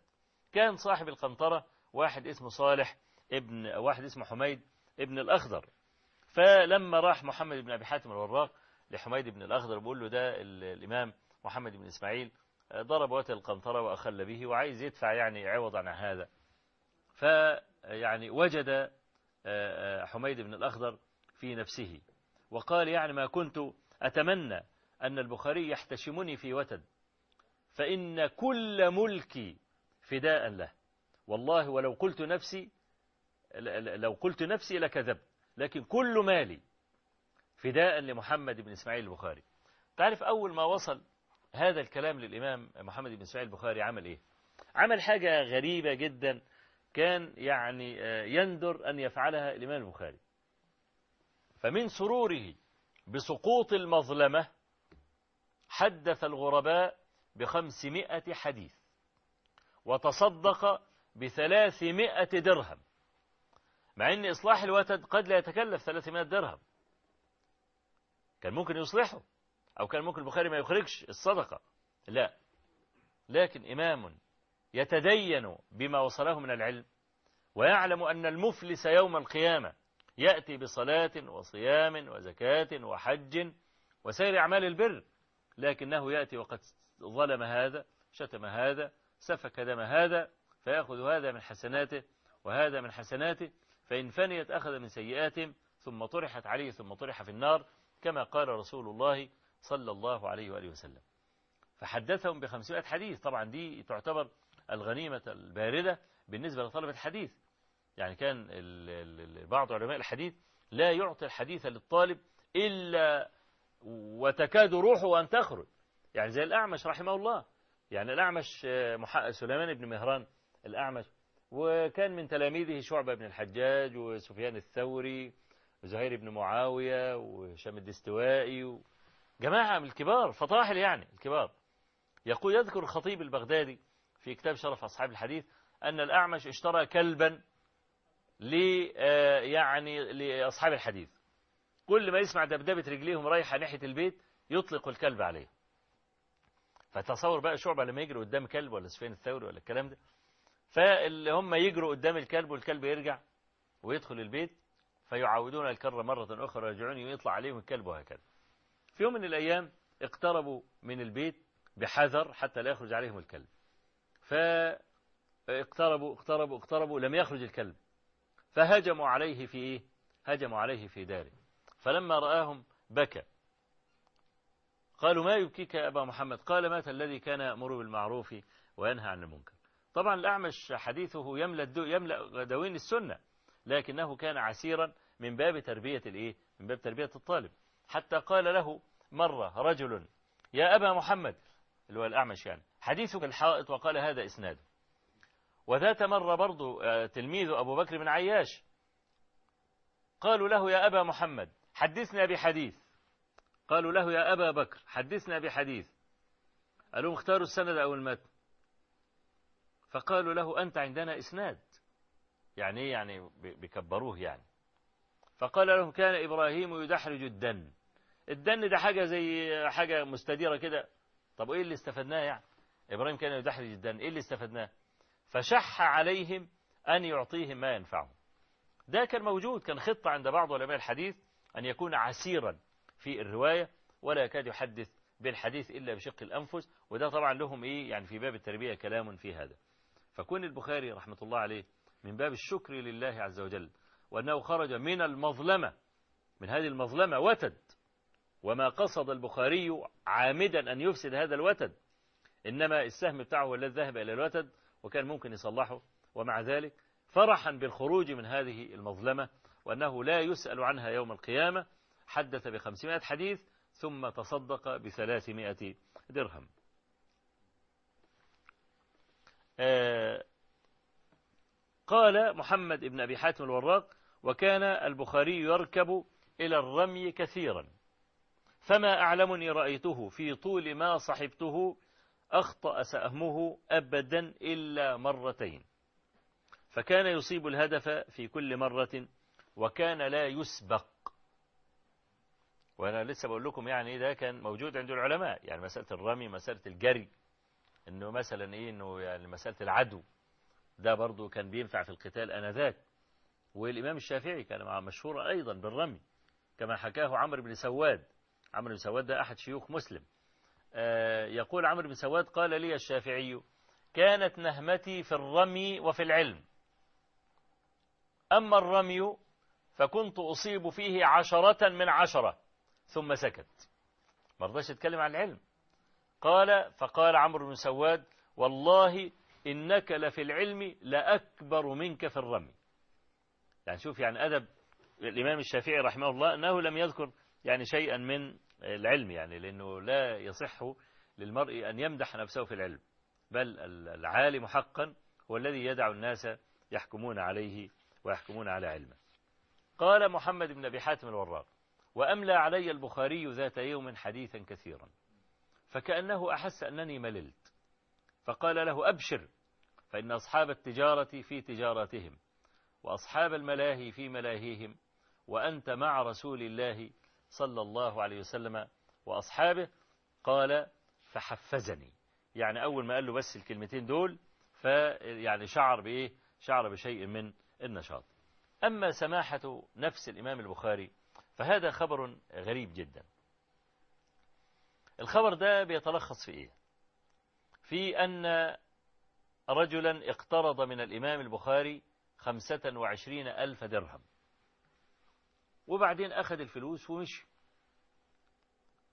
كان صاحب القنطرة واحد اسمه صالح ابن واحد اسمه حميد ابن الأخضر. فلما راح محمد بن أبي حاتم الوراق لحميد بن الأخضر بيقول له ده الإمام محمد بن إسماعيل ضرب وتد القنطرة وأخل به وعايز يدفع يعني عوض عن هذا. فيعني وجد حميد بن الأخضر في نفسه. وقال يعني ما كنت أتمنى أن البخاري يحتشمني في وتد فإن كل ملكي فداء له. والله ولو قلت نفسي لو قلت نفسي لكذبت لكن كل مالي فداء لمحمد بن إسماعيل البخاري. تعرف أول ما وصل هذا الكلام للإمام محمد بن إسماعيل البخاري عمل إيه؟ عمل حاجة غريبة جدا. كان يعني يندر أن يفعلها الإمام البخاري. فمن سروره بسقوط المظلمة حدث الغرباء بخمسمائة حديث وتصدق بثلاثمائة درهم مع أن إصلاح الوتد قد لا يتكلف ثلاثمائة درهم. كان ممكن يصلحه أو كان ممكن البخاري ما يخرجش الصدقة. لا لكن إمام يتدين بما وصله من العلم ويعلم أن المفلس يوم القيامة يأتي بصلاة وصيام وزكاة وحج وسير أعمال البر لكنه يأتي وقد ظلم هذا شتم هذا سفك دم هذا فيأخذ هذا من حسناته وهذا من حسناته فإن فنيت أخذ من سيئاتهم ثم طرحت عليه ثم طرح في النار كما قال رسول الله صلى الله عليه وآله وسلم. فحدثهم بخمسمائة حديث طبعا دي تعتبر الغنيمة الباردة بالنسبة لطلبة الحديث. يعني كان بعض علماء الحديث لا يعطي الحديث للطالب إلا وتكاد روحه أن تخرج. يعني زي الأعمش رحمه الله. يعني الأعمش سليمان بن مهران الأعمش. وكان من تلاميذه شعبة بن الحجاج وسفيان الثوري وزهير بن معاوية وهشام الدستوائي جماعة من الكبار فطاحل يعني الكبار. يقول يذكر الخطيب البغدادي في كتاب شرف أصحاب الحديث أن الأعمش اشترى كلبا ل يعني لأصحاب الحديث. كل ما يسمع دبدبة رجليهم رايحة ناحية البيت يطلق الكلب عليه فتصور بقى شعبة لما يجري قدام كلب ولا سفيان الثوري ولا الكلام ده فاللي هم يجروا قدام الكلب والكلب يرجع ويدخل البيت فيعودون الكرة مرة أخرى يرجعون ويطلع عليهم الكلب وهكذا. في يوم من الأيام اقتربوا من البيت بحذر حتى لا يخرج عليهم الكلب. فاقتربوا اقتربوا اقتربوا لم يخرج الكلب. فهجموا عليه في إيه؟ هجموا عليه في داره. فلما رآهم بكى. قالوا ما يبكيك يا أبا محمد؟ قال مات الذي كان يأمر بالمعروف وينهى عن المنكر. طبعا الأعمش حديثه يملأ, يملأ دوين السنة لكنه كان عسيرا من باب تربية الإيه؟ من باب تربية الطالب. حتى قال له مرة رجل يا أبا محمد. اللي هو الأعمش يعني. حديثك الحائط وقال هذا إسناده وذات مرة برضو آه، تلميذ أبو بكر بن عياش قالوا له يا أبا محمد حدثنا بحديث. قالوا له يا أبا بكر حدثنا بحديث. قالوا اختاروا السند أو المتن. فقالوا له أنت عندنا إسناد. يعني إيه؟ يعني بيكبروه يعني. فقال لهم كان إبراهيم يدحرج الدن. الدن ده حاجة زي حاجة مستديرة كده. طب إيه اللي استفدناه يعني؟ إبراهيم كان يدحرج الدن إيه اللي استفدناه؟ فشح عليهم أن يعطيهم ما ينفعهم. ده كان موجود كان خطة عند بعض علماء الحديث أن يكون عسيرا في الرواية ولا يكاد يحدث بالحديث إلا بشق الأنفس. وده طبعا لهم إيه؟ يعني في باب التربية كلام في هذا. فكون البخاري رحمة الله عليه من باب الشكر لله عز وجل وأنه خرج من المظلمة من هذه المظلمة وتد وما قصد البخاري عامدا أن يفسد هذا الوتد إنما السهم بتاعه هو الذي ذهب إلى الوتد وكان ممكن يصلحه ومع ذلك فرحا بالخروج من هذه المظلمة وأنه لا يسأل عنها يوم القيامة حدث بخمسمائة حديث ثم تصدق بثلاثمائة درهم. آه، قال محمد بن أبي حاتم الوراق وكان البخاري يركب إلى الرمي كثيرا فما أعلمني رأيته في طول ما صحبته أخطأ سأهمه أبدا إلا مرتين. فكان يصيب الهدف في كل مرة وكان لا يسبق. وأنا لسه بقول لكم يعني ده كان موجود عند العلماء. يعني مسألة الرمي مسألة الجري. إنه مثلا إيه إنه يعني مسألة العدو. ده برضو كان بينفع في القتال آنذاك. والإمام الشافعي كان مشهور أيضا بالرمي. كما حكاه عمرو بن سواد. عمرو بن سواد ده أحد شيوخ مسلم. يقول عمرو بن سواد قال لي الشافعي كانت نهمتي في الرمي وفي العلم. أما الرمي فكنت أصيب فيه عشرة من عشرة ثم سكت. ما رضاش يتكلم عن العلم. قال فقال عمرو بن سواد والله إنك لفي العلم لأكبر منك في الرمي. يعني شوف يعني أدب الإمام الشافعي رحمه الله أنه لم يذكر يعني شيئا من العلم يعني لأنه لا يصح للمرء أن يمدح نفسه في العلم بل العالم حقا هو الذي يدع الناس يحكمون عليه ويحكمون على علمه. قال محمد بن أبي حاتم الوراق وأملى علي البخاري ذات يوم حديثا كثيرا فكأنه أحس أنني مللت فقال له أبشر فإن أصحاب التجارة في تجاراتهم وأصحاب الملاهي في ملاهيهم وأنت مع رسول الله صلى الله عليه وسلم وأصحابه قال فحفزني. يعني أول ما قال له بس الكلمتين دول فيعني شعر بإيه؟ شعر بشيء من النشاط. أما سماحة نفس الإمام البخاري فهذا خبر غريب جدا. الخبر ده بيتلخص في إيه؟ في أن رجلا اقترض من الإمام البخاري خمسة وعشرين ألف درهم. وبعدين أخذ الفلوس ومشي.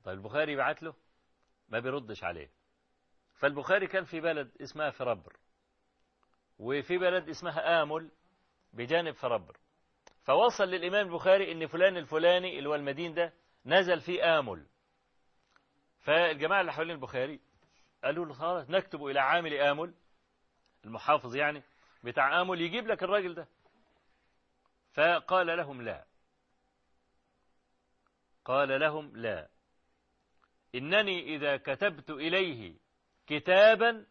طيب البخاري بعت له ما بيردش عليه. فالبخاري كان في بلد اسمها فربر وفي بلد اسمها آمل بجانب فربر. فوصل للإمام البخاري إن فلان الفلاني اللي هو المدين ده نزل في آمل. فالجماعة اللي حوالين البخاري قالوا له خلاص نكتب إلى عامل آمل المحافظ يعني بتاع آمل يجيب لك الراجل ده. فقال لهم لا. قال لهم لا. إنني إذا كتبت إليه كتابا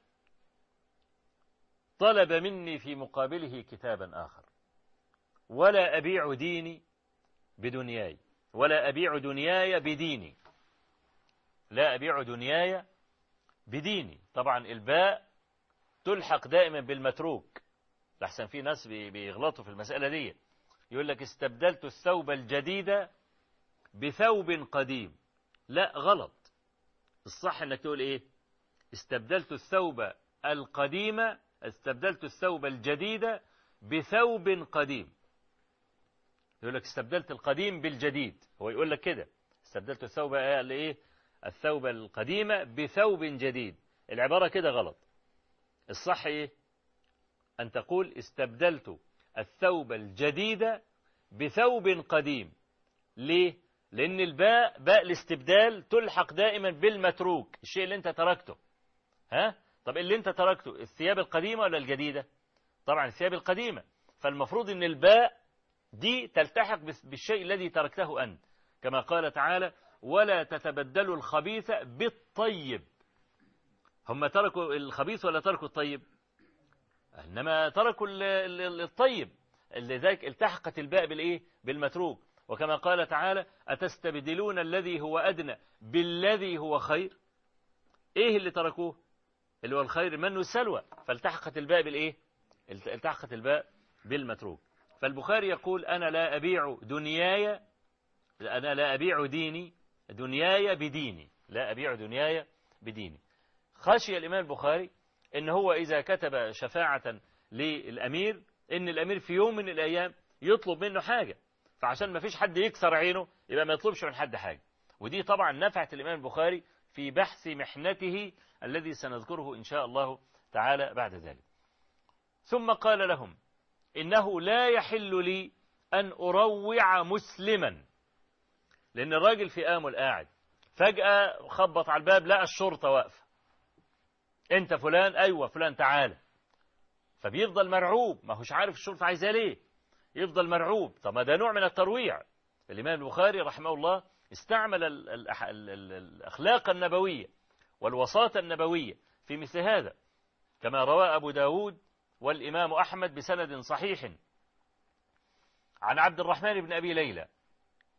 طلب مني في مقابله كتابا آخر. ولا أبيع ديني بدنياي ولا أبيع دنياي بديني. لا أبيع دنياي بديني. طبعا الباء تلحق دائما بالمتروك. لحسن في ناس بيغلطوا في المسألة دي. يقول لك استبدلت الثوب الجديد بثوب قديم. لا غلط. الصح إنك تقول إيه؟ استبدلت الثوب القديم استبدلت الثوب الجديد بثوب قديم. يقول لك استبدلت القديم بالجديد. هو يقول لك كده. استبدلت الثوب إيه؟ الثوب القديم بثوب جديد. العبارة كده غلط. الصح إيه؟ أن تقول استبدلت الثوب الجديد بثوب قديم. ليه؟ لأن الباء باء الاستبدال تلحق دائما بالمتروك الشيء اللي أنت تركته. ها؟ طب اللي أنت تركته الثياب القديمة ولا الجديدة؟ طبعا الثياب القديمة. فالمفروض إن الباء دي تلتحق بالشيء الذي تركته أنت. كما قال تعالى ولا تتبدلوا الخبيث بالطيب. هم تركوا الخبيث ولا تركوا الطيب؟ إنما تركوا الطيب. لذلك التحقت الباء بالإيه؟ بالمتروك. وكما قال تعالى أتستبدلون الذي هو أدنى بالذي هو خير؟ إيه اللي تركوه؟ اللي هو الخير من السلوى. فالتحقت الباء بالإيه؟ التحقت الباء بالمتروك. فالبخاري يقول أنا لا أبيع دنياي أنا لا أبيع ديني دنياي بديني. لا أبيع دنياي بديني. خشي الإمام البخاري إن هو إذا كتب شفاعة للأمير إن الأمير في يوم من الأيام يطلب منه حاجة. فعشان ما فيش حد يكسر عينه يبقى ما يطلبش من حد حاجة. ودي طبعا نفعت الإمام البخاري في بحث محنته الذي سنذكره إن شاء الله تعالى بعد ذلك. ثم قال لهم إنه لا يحل لي أن أروع مسلما. لأن الراجل في آمل قاعد فجأة خبط على الباب لقى الشرطة واقفة. أنت فلان؟ أيوة فلان تعالى فبيفضل مرعوب ما هوش عارف الشرطة عايزاه ليه. يفضل مرعوب. طب ما ده نوع من الترويع. الإمام البخاري رحمه الله استعمل الأخلاق النبوية والوساطة النبوية في مثل هذا. كما روى أبو داود والإمام أحمد بسند صحيح. عن عبد الرحمن بن أبي ليلى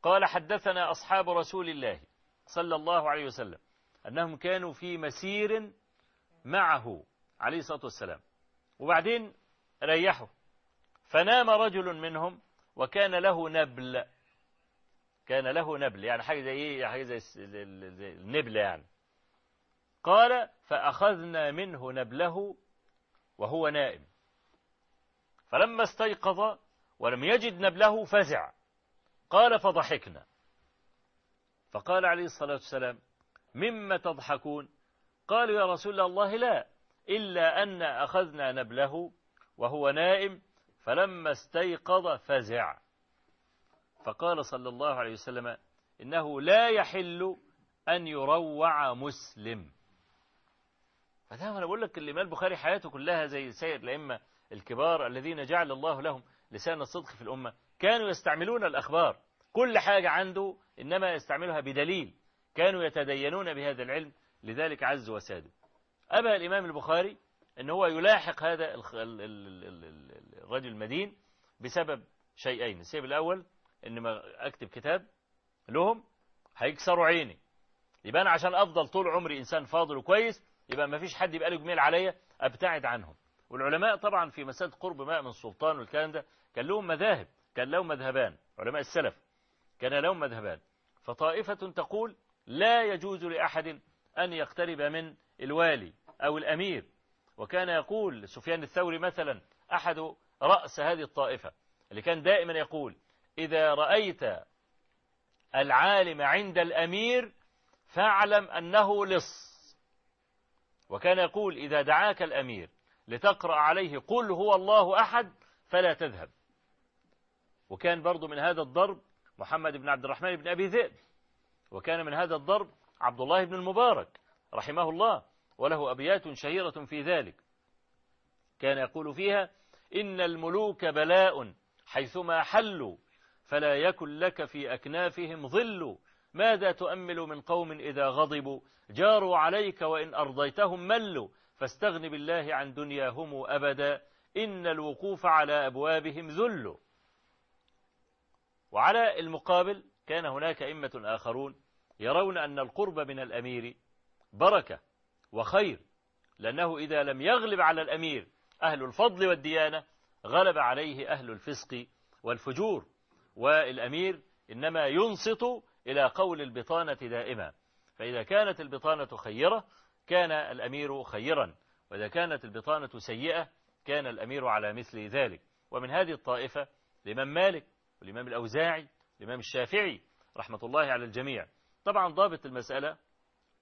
قال حدثنا أصحاب رسول الله صلى الله عليه وسلم أنهم كانوا في مسير معه عليه الصلاة والسلام. وبعدين ريحوا. فنام رجل منهم وكان له نبل. كان له نبل يعني حاجة زي إيه؟ حاجة زي النبل يعني. قال فأخذنا منه نبله وهو نائم. فلما استيقظ ولم يجد نبله فزع. قال فضحكنا. فقال عليه الصلاة والسلام مما تضحكون؟ قالوا يا رسول الله لا إلا أن أخذنا نبله وهو نائم فلما استيقظ فزع. فقال صلى الله عليه وسلم إنه لا يحل أن يروع مسلم. فده أنا بقول لك الإمام البخاري حياته كلها زي سير الأئمة الكبار الذين جعل الله لهم لسان الصدق في الأمة. كانوا يستعملون الأخبار. كل حاجة عنده إنما يستعملها بدليل. كانوا يتدينون بهذا العلم. لذلك عز وساد. أبى الإمام البخاري أن هو يلاحق هذا الرجل المدين بسبب شيئين. السبب الأول أن ما أكتب كتاب لهم هيكسروا عيني. يبقى أنا عشان أفضل طول عمري إنسان فاضل وكويس يبقى ما فيش حد يبقى له جميل عليا أبتعد عنهم. والعلماء طبعا في مسألة قرب ماء من السلطان والكلام ده كان لهم مذاهب كان لهم مذهبان علماء السلف كان لهم مذهبان. فطائفة تقول لا يجوز لأحد أن يقترب من الوالي أو الأمير. وكان يقول سفيان الثوري مثلا أحد رأس هذه الطائفة اللي كان دائما يقول إذا رأيت العالم عند الأمير فاعلم أنه لص. وكان يقول إذا دعاك الأمير لتقرأ عليه قل هو الله أحد فلا تذهب. وكان برضو من هذا الضرب محمد بن عبد الرحمن بن أبي ذئب وكان من هذا الضرب عبد الله بن المبارك رحمه الله. وله أبيات شهيرة في ذلك. كان يقول فيها إن الملوك بلاء حيثما حلوا فلا يكن لك في أكنافهم ظل. ماذا تؤمل من قوم إذا غضبوا؟ جاروا عليك وإن أرضيتهم ملوا. فاستغن بالله عن دنياهم أبدا إن الوقوف على أبوابهم ذل. وعلى المقابل كان هناك إمة آخرون يرون أن القرب من الأمير بركة. وخير لأنه إذا لم يغلب على الأمير أهل الفضل والديانة غلب عليه أهل الفسق والفجور. والأمير إنما ينصت إلى قول البطانة دائما. فإذا كانت البطانة خيرة كان الأمير خيرا. وإذا كانت البطانة سيئة كان الأمير على مثل ذلك. ومن هذه الطائفة الإمام مالك والإمام الأوزاعي والإمام الشافعي رحمة الله على الجميع. طبعا ضابط المسألة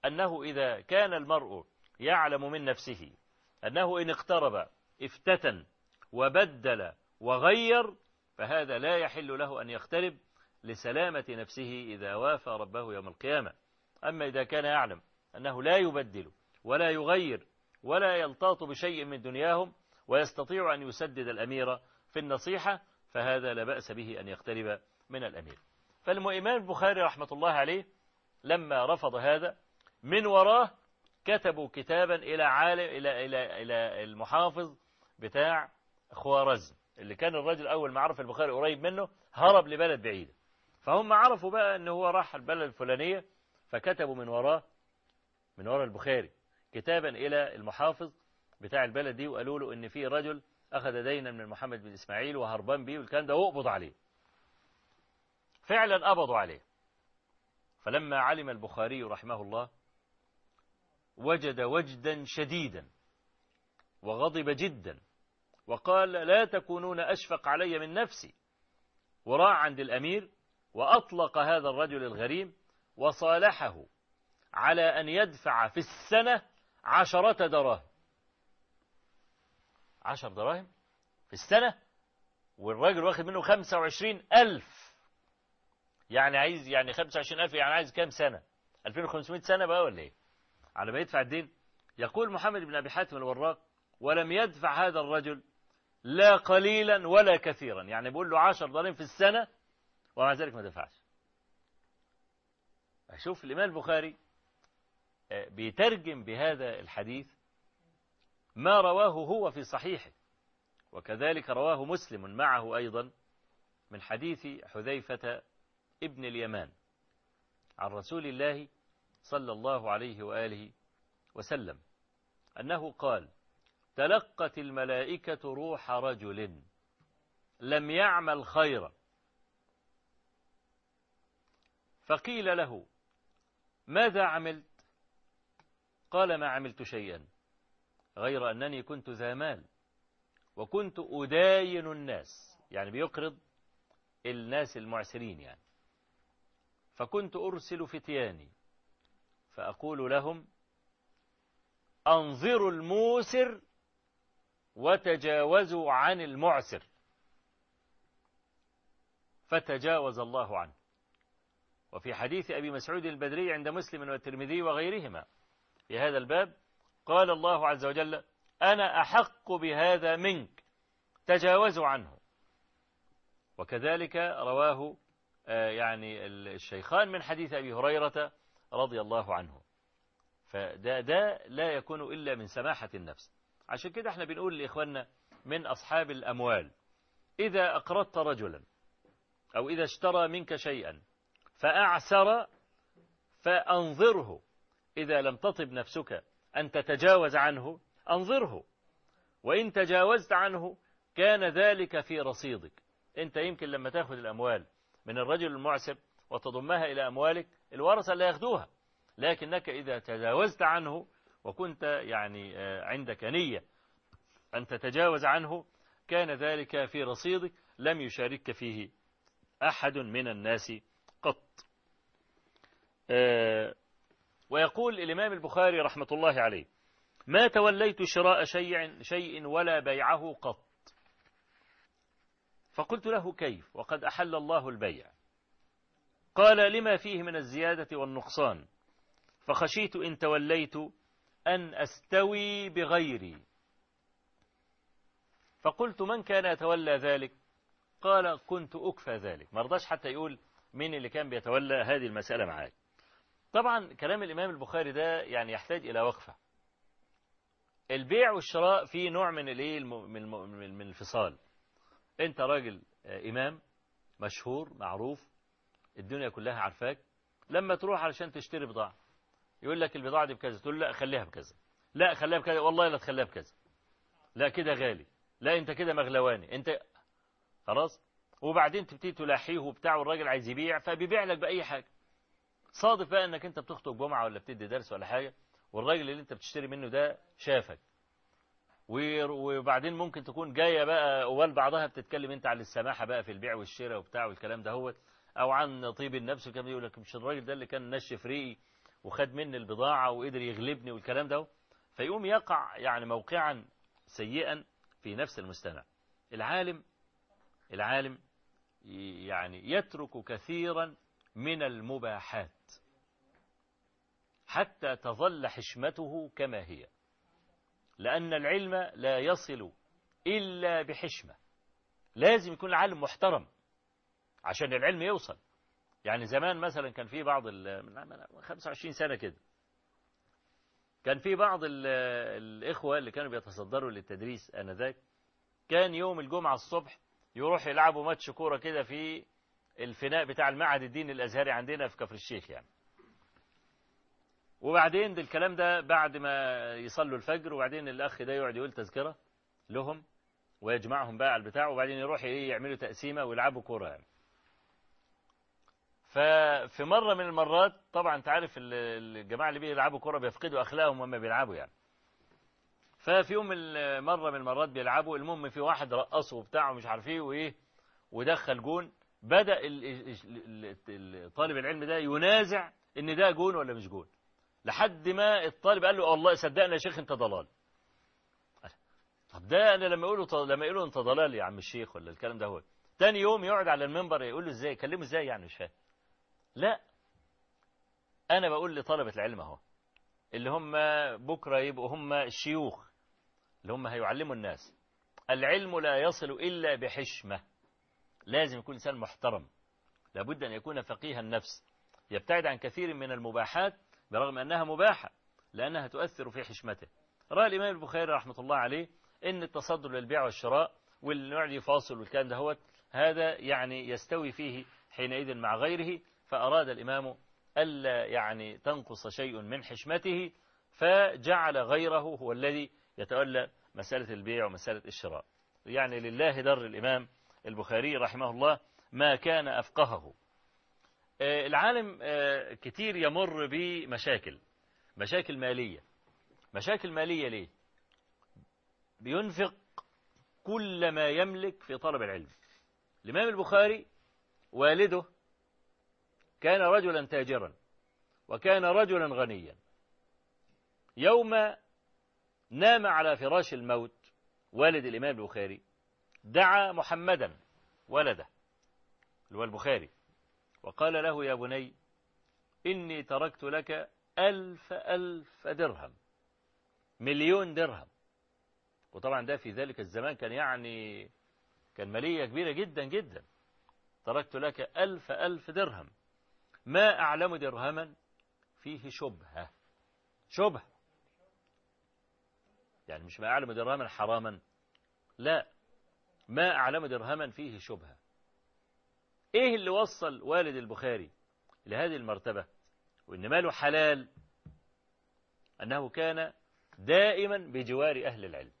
أنه إذا كان المرء يعلم من نفسه أنه إن اقترب افتتن وبدل وغير فهذا لا يحل له أن يقترب لسلامة نفسه إذا وافى ربه يوم القيامة. أما إذا كان يعلم أنه لا يبدل ولا يغير ولا يلتاط بشيء من دنياهم ويستطيع أن يسدد الأمير في النصيحة فهذا لا بأس به أن يقترب من الأمير. فالإمام البخاري رحمة الله عليه لما رفض هذا من وراه كتبوا كتابا إلى عالم إلى إلى إلى المحافظ بتاع خوارزم اللي كان الراجل أول ما عرف البخاري قريب منه هرب لبلد بعيدة فهم عرفوا بقى أنه هو راح البلد الفلانية فكتبوا من وراه من وراء البخاري كتابا إلى المحافظ بتاع البلد دي وقالوا له إن في رجل أخذ دينا من محمد بن إسماعيل وهربان بيه والكلام ده واقبض عليه. فعلا قبضوا عليه. فلما علم البخاري رحمه الله وجد وجدا شديدا وغضب جدا وقال لا تكونون أشفق علي من نفسي وراء عند الأمير وأطلق هذا الرجل الغريم وصالحه على أن يدفع في السنة عشرة دراهم. عشر دراهم في السنة والراجل واخد منه خمسة وعشرين ألف. يعني عايز يعني خمسة وعشرين ألف يعني عايز كام سنة؟ 2500 سنة بقى ولا إيه؟ على ما يدفع الدين. يقول محمد بن أبي حاتم الوراق ولم يدفع هذا الرجل لا قليلا ولا كثيرا. يعني بيقول له عشر دراهم في السنة ومع ذلك ما دفعش. أشوف الإمام البخاري بيترجم بهذا الحديث ما رواه هو في صحيحه وكذلك رواه مسلم معه أيضا من حديث حذيفة ابن اليمان عن رسول الله صلى الله عليه وآله وسلم أنه قال تلقت الملائكة روح رجل لم يعمل خيرا. فقيل له ماذا عملت؟ قال ما عملت شيئا غير أنني كنت ذا مال وكنت أداين الناس يعني بيقرض الناس المعسرين يعني. فكنت أرسل فتياني فأقول لهم أنظروا الموسر وتجاوزوا عن المعسر. فتجاوز الله عنه. وفي حديث أبي مسعود البدري عند مسلم والترمذي وغيرهما. في هذا الباب قال الله عز وجل أنا أحق بهذا منك. تجاوزوا عنه. وكذلك رواه يعني الشيخان من حديث أبي هريرة رضي الله عنه. فده ده لا يكون إلا من سماحة النفس. عشان كده إحنا بنقول لإخواننا من أصحاب الأموال إذا أقرضت رجلا أو إذا اشترى منك شيئا فأعسر فأنظره. إذا لم تطب نفسك أن تتجاوز عنه أنظره. وإن تجاوزت عنه كان ذلك في رصيدك. أنت يمكن لما تأخذ الأموال من الرجل المعسر وتضمها إلى أموالك الورثة لا ياخدوها لكنك إذا تجاوزت عنه وكنت يعني عندك نية أن تتجاوز عنه كان ذلك في رصيدك لم يشارك فيه أحد من الناس قط. ويقول الإمام البخاري رحمة الله عليه ما توليت شراء شيء, شيء ولا بيعه قط. فقلت له كيف؟ وقد أحل الله البيع. قال لما فيه من الزيادة والنقصان؟ فخشيت إن توليت أن أستوي بغيري. فقلت من كان يتولى ذلك؟ قال كنت أكفى ذلك. ما رضاش حتى يقول مين اللي كان بيتولى هذه المسألة معاك. طبعا كلام الإمام البخاري ده يعني يحتاج إلى وقفة. البيع والشراء فيه نوع من الإيه؟ من الفصال أنت راجل إمام مشهور معروف الدنيا كلها عارفاك. لما تروح علشان تشتري بضاعة يقول لك البضاعة دي بكذا. تقول لا خليها بكذا. لا خليها بكذا. والله لا تخليها بكذا. لا كده غالي. لا انت كده مغلواني. انت خلاص؟ وبعدين تبتدي تلاحيه وبتاع والراجل عايز يبيع فبيبيع لك بأي حاجة. صادف بقى إنك أنت بتخطب جمعة ولا بتدي درس ولا حاجة والراجل اللي أنت بتشتري منه ده شافك. وبعدين ممكن تكون جاية بقى اول بعضها بتتكلم أنت عن السماحة بقى في البيع والشراء وبتاع والكلام ده هو أو عن طيب النفس وكان يقول لك مش الراجل ده اللي كان نشف ريقي وخد مني البضاعة وقدر يغلبني والكلام ده فيقوم يقع يعني موقعا سيئا في نفس المستمع. العالم العالم يعني يترك كثيرا من المباحات حتى تظل حشمته كما هي لأن العلم لا يصل إلا بحشمة. لازم يكون العالم محترم. عشان العلم يوصل. يعني زمان مثلا كان في بعض من 25 سنة كده. كان في بعض الإخوة اللي كانوا بيتصدروا للتدريس آنذاك كان يوم الجمعة الصبح يروح يلعبوا ماتش كورة كده في الفناء بتاع المعهد الديني الأزهري عندنا في كفر الشيخ يعني. وبعدين الكلام ده بعد ما يصلوا الفجر وبعدين الأخ ده يقعد يقول تذكرة لهم ويجمعهم بقى على البتاع وبعدين يروح يعملوا تقسيمة ويلعبوا كورة يعني. ففي مرة من المرات طبعا انت عارف الجماعة اللي بيلعبوا كورة بيفقدوا أخلاقهم وما بيلعبوا يعني. ففي يوم مرة من المرات بيلعبوا المهم في واحد رقصه وبتاع ومش عارف إيه وإيه ودخل جون بدأ طالب العلم ده ينازع إن ده جون ولا مش جون. لحد ما الطالب قال له والله صدقنا يا شيخ أنت ضلال. طب ده أنا لما اقوله لما يقولوا أنت ضلال يا عم الشيخ ولا الكلام ده هو. تاني يوم يقعد على المنبر يقول له إزاي؟ يكلمه إزاي يعني؟ مش فاهم. لا. أنا بقول لطلبة العلم أهو اللي هم بكرة يبقوا هم الشيوخ اللي هم هيعلموا الناس. العلم لا يصل إلا بحشمة. لازم يكون إنسان محترم. لابد أن يكون فقيه النفس. يبتعد عن كثير من المباحات برغم أنها مباحة لأنها تؤثر في حشمته. رأى الإمام البخاري رحمة الله عليه إن التصدر للبيع والشراء والنوع يفاصل والكلام دهوت هذا يعني يستوي فيه حينئذ مع غيره. فأراد الإمام ألا يعني تنقص شيء من حشمته فجعل غيره هو الذي يتولى مسألة البيع ومسألة الشراء. يعني لله در الإمام البخاري رحمه الله ما كان أفقهه. العالم كتير يمر بمشاكل مشاكل مالية. مشاكل مالية ليه؟ بينفق كل ما يملك في طلب العلم. الإمام البخاري والده كان رجلا تاجرا وكان رجلا غنيا. يوم نام على فراش الموت والد الإمام البخاري دعا محمدا ولده اللي هو البخاري وقال له يا بني إني تركت لك ألف ألف درهم مليون درهم. وطبعا ده في ذلك الزمان كان يعني كان مالية كبيرة جدا جدا. تركت لك ألف ألف درهم ما أعلم درهما؟ فيه شبهة. شبهة. يعني مش ما أعلم درهما حراما. لا. ما أعلم درهما فيه شبهة. إيه اللي وصل والد البخاري لهذه المرتبة؟ وإن ماله حلال. أنه كان دائما بجوار أهل العلم.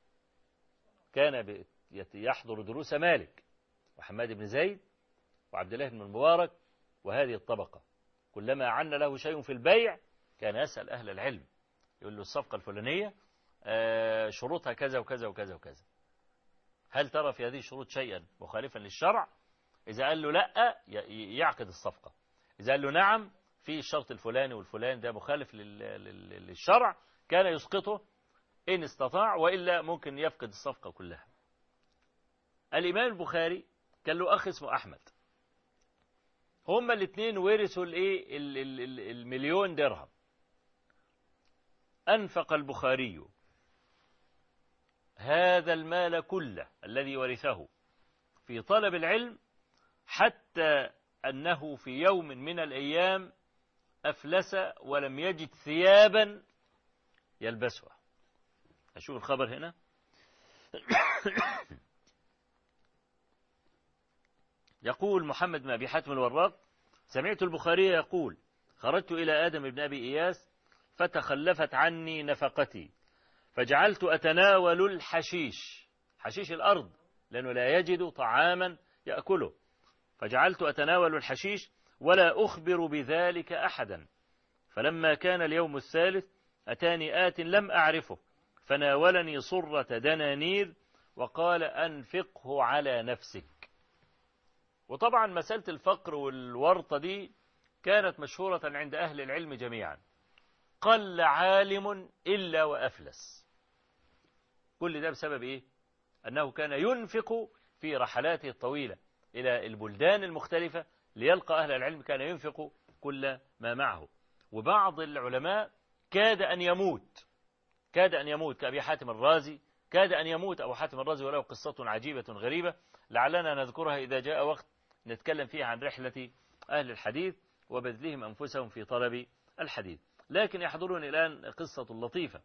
كان يحضر دروس مالك. وحماد بن زيد وعبد الله بن المبارك وهذه الطبقة. كلما عن له شيء في البيع كان يسأل أهل العلم. يقول له الصفقة الفلانية شروطها كذا وكذا وكذا وكذا. هل ترى في هذه الشروط شيئا مخالفا للشرع؟ إذا قال له لا يعقد الصفقة. إذا قال له نعم في الشرط الفلاني والفلاني ده مخالف للشرع كان يسقطه إن استطاع وإلا ممكن يفقد الصفقة كلها. الإمام البخاري كان له أخ اسمه أحمد. هما الاثنين ورثوا الايه؟ المليون درهم. أنفق البخاري هذا المال كله الذي ورثه في طلب العلم حتى أنه في يوم من الأيام أفلس ولم يجد ثيابا يلبسها. أشوف الخبر هنا. يقول محمد بن أبي حاتم الوراق سمعت البخاري يقول خرجت إلى آدم بن أبي إياس فتخلفت عني نفقتي فجعلت أتناول الحشيش حشيش الأرض لأنه لا يجد طعاما يأكله فجعلت أتناول الحشيش ولا أخبر بذلك أحدا فلما كان اليوم الثالث أتاني آت لم أعرفه فناولني صرة دنانير وقال أنفقه على نفسك. وطبعا مسألة الفقر والورطة دي كانت مشهورة عند أهل العلم جميعا. قل عالم إلا وأفلس. كل ده بسبب إيه؟ أنه كان ينفق في رحلاته الطويلة إلى البلدان المختلفة ليلقى أهل العلم كان ينفق كل ما معه. وبعض العلماء كاد أن يموت. كاد أن يموت كأبي حاتم الرازي. كاد أن يموت أبو حاتم الرازي وله قصة عجيبة غريبة لعلنا نذكرها إذا جاء وقت نتكلم فيها عن رحلة أهل الحديث وبذلهم أنفسهم في طلب الحديث. لكن يحضرني الآن قصة لطيفة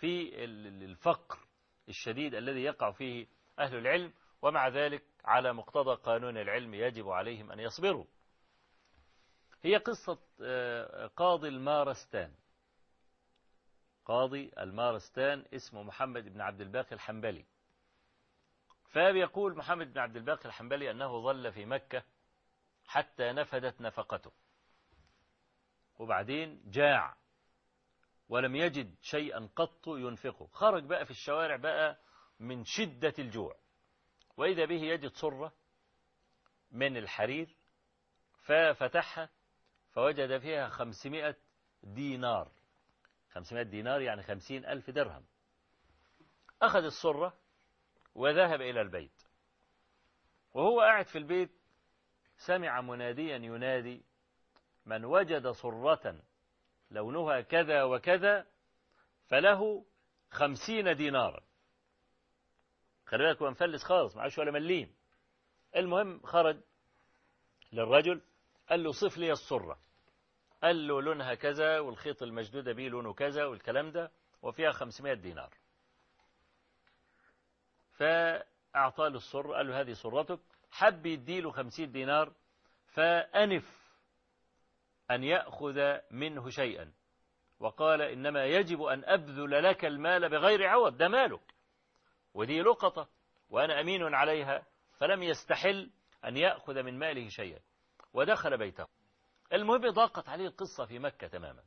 في الفقر الشديد الذي يقع فيه أهل العلم ومع ذلك على مقتضى قانون العلم يجب عليهم أن يصبروا. هي قصة قاضي المارستان. قاضي المارستان اسمه محمد بن عبد الباقي الحنبلي. فبيقول محمد بن عبد الباقي الحنبلي أنه ظل في مكة حتى نفدت نفقته. وبعدين جاع ولم يجد شيئا قط ينفقه. خرج بقى في الشوارع بقى من شدة الجوع. وإذا به يجد صرة من الحرير ففتحها فوجد فيها خمسمائة دينار. خمسمائة دينار يعني خمسين ألف درهم. أخذ الصرة وذهب إلى البيت. وهو قاعد في البيت سمع مناديا ينادي من وجد صرة لونها كذا وكذا فله خمسين دينارا. خلي بالك هو مفلس خالص معاش ولا مليم. المهم خرج للرجل قال له صف لي الصرة. قال له لونها كذا والخيط المشدودة به لونه كذا والكلام ده وفيها 500 دينار. فأعطى له الصر قال له هذه صرتك حب يديله 50 دينار فأنف أن يأخذ منه شيئا. وقال إنما يجب أن أبذل لك المال بغير عوض ده مالك. ودي لقطة وأنا أمين عليها فلم يستحل أن يأخذ من ماله شيئا. ودخل بيته. المهم ضاقت عليه القصة في مكة تماما.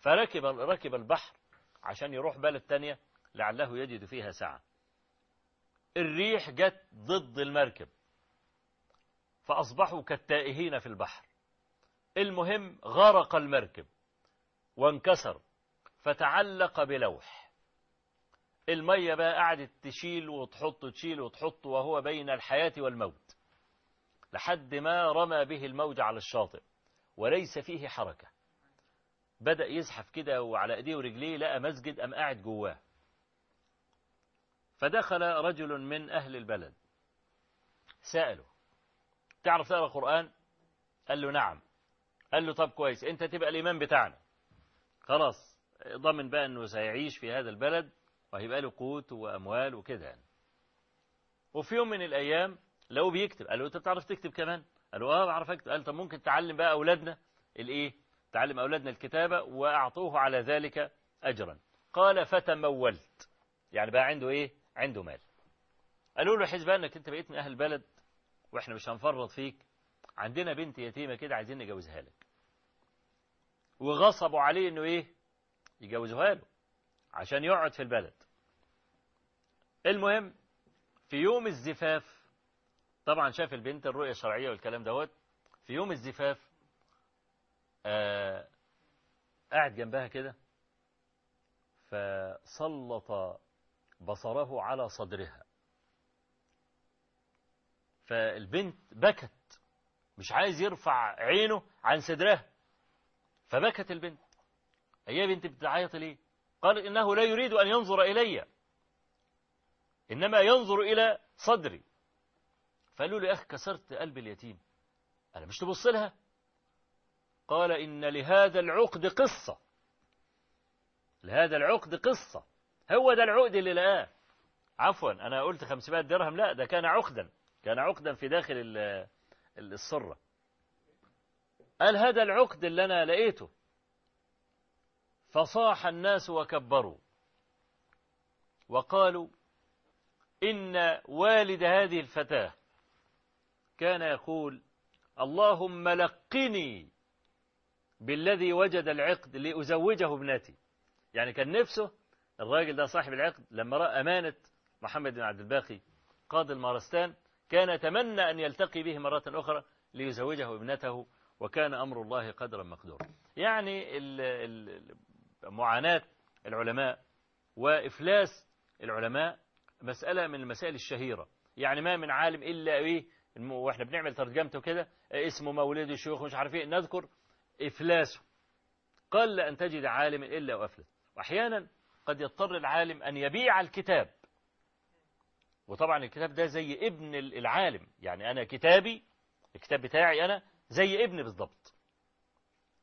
فركب ركب البحر عشان يروح بلد تانية لعله يجد فيها سعة. الريح جت ضد المركب. فأصبحوا كالتائهين في البحر. المهم غرق المركب وانكسر فتعلق بلوح. المية بقى قعدت تشيل وتحط تشيل وتحط وهو بين الحياة والموت. لحد ما رمى به الموج على الشاطئ وليس فيه حركة. بدأ يزحف كده وعلى إيديه ورجليه لقى مسجد أم قاعد جواه. فدخل رجل من أهل البلد. سأله تعرف تقرأ قرآن قال له نعم. قال له طب كويس أنت تبقى الإمام بتاعنا. خلاص ضمن بقى إنه سيعيش في هذا البلد وهيبقى له قوت وأموال وكده يعني. وفي يوم من الأيام لو بيكتب قال له أنت بتعرف تكتب كمان؟ قال له آه بعرف أكتب. قال طب ممكن تعلم بقى أولادنا الإيه؟ تعلم أولادنا الكتابة وأعطوه على ذلك اجرا. قال فتمولت. يعني بقى عنده إيه؟ عنده مال. قالوا له حسب إنك أنت بقيت من أهل البلد وإحنا مش هنفرط فيك. عندنا بنت يتيمة كده عايزين نجوزها لك. وغصبوا عليه إنه إيه؟ يجوزوها له عشان يقعد في البلد. المهم في يوم الزفاف طبعا شاف البنت الرؤية الشرعية والكلام دوت. في يوم الزفاف آه قاعد جنبها كده فسلط بصره على صدرها. فالبنت بكت مش عايز يرفع عينه عن صدرها. فبكت البنت. هي بنت بتعيط ليه؟ قال إنه لا يريد أن ينظر إلي إنما ينظر إلى صدري. فقالوا لي أخ كسرت قلب اليتيم. أنا مش تبص لها؟ قال إن لهذا العقد قصة. لهذا العقد قصة. هو ده العقد اللي لقاه عفوا أنا قلت 500 درهم لا ده كان عقدا كان عقدا في داخل الصرة قال هذا العقد اللي أنا لقيته. فصاح الناس وكبروا. وقالوا إن والد هذه الفتاة كان يقول اللهم لقني بالذي وجد العقد لأزوجه ابنتي. يعني كان نفسه الراجل ده صاحب العقد لما رأى أمانة محمد بن عبد الباقي قاضي المارستان كان يتمنى أن يلتقي به مرة أخرى ليزوجه ابنته وكان أمر الله قدرا مقدورا. يعني معاناة العلماء وإفلاس العلماء مسألة من المسائل الشهيرة. يعني ما من عالم إلا إيه وإحنا بنعمل ترجمته كده اسمه مولد الشيوخ مش عارف إيه. نذكر إفلاسه قل أن تجد عالم إلا وأفلس وأحيانا قد يضطر العالم أن يبيع الكتاب. وطبعا الكتاب ده زي ابن العالم. يعني أنا كتابي الكتاب بتاعي أنا زي ابن بالضبط.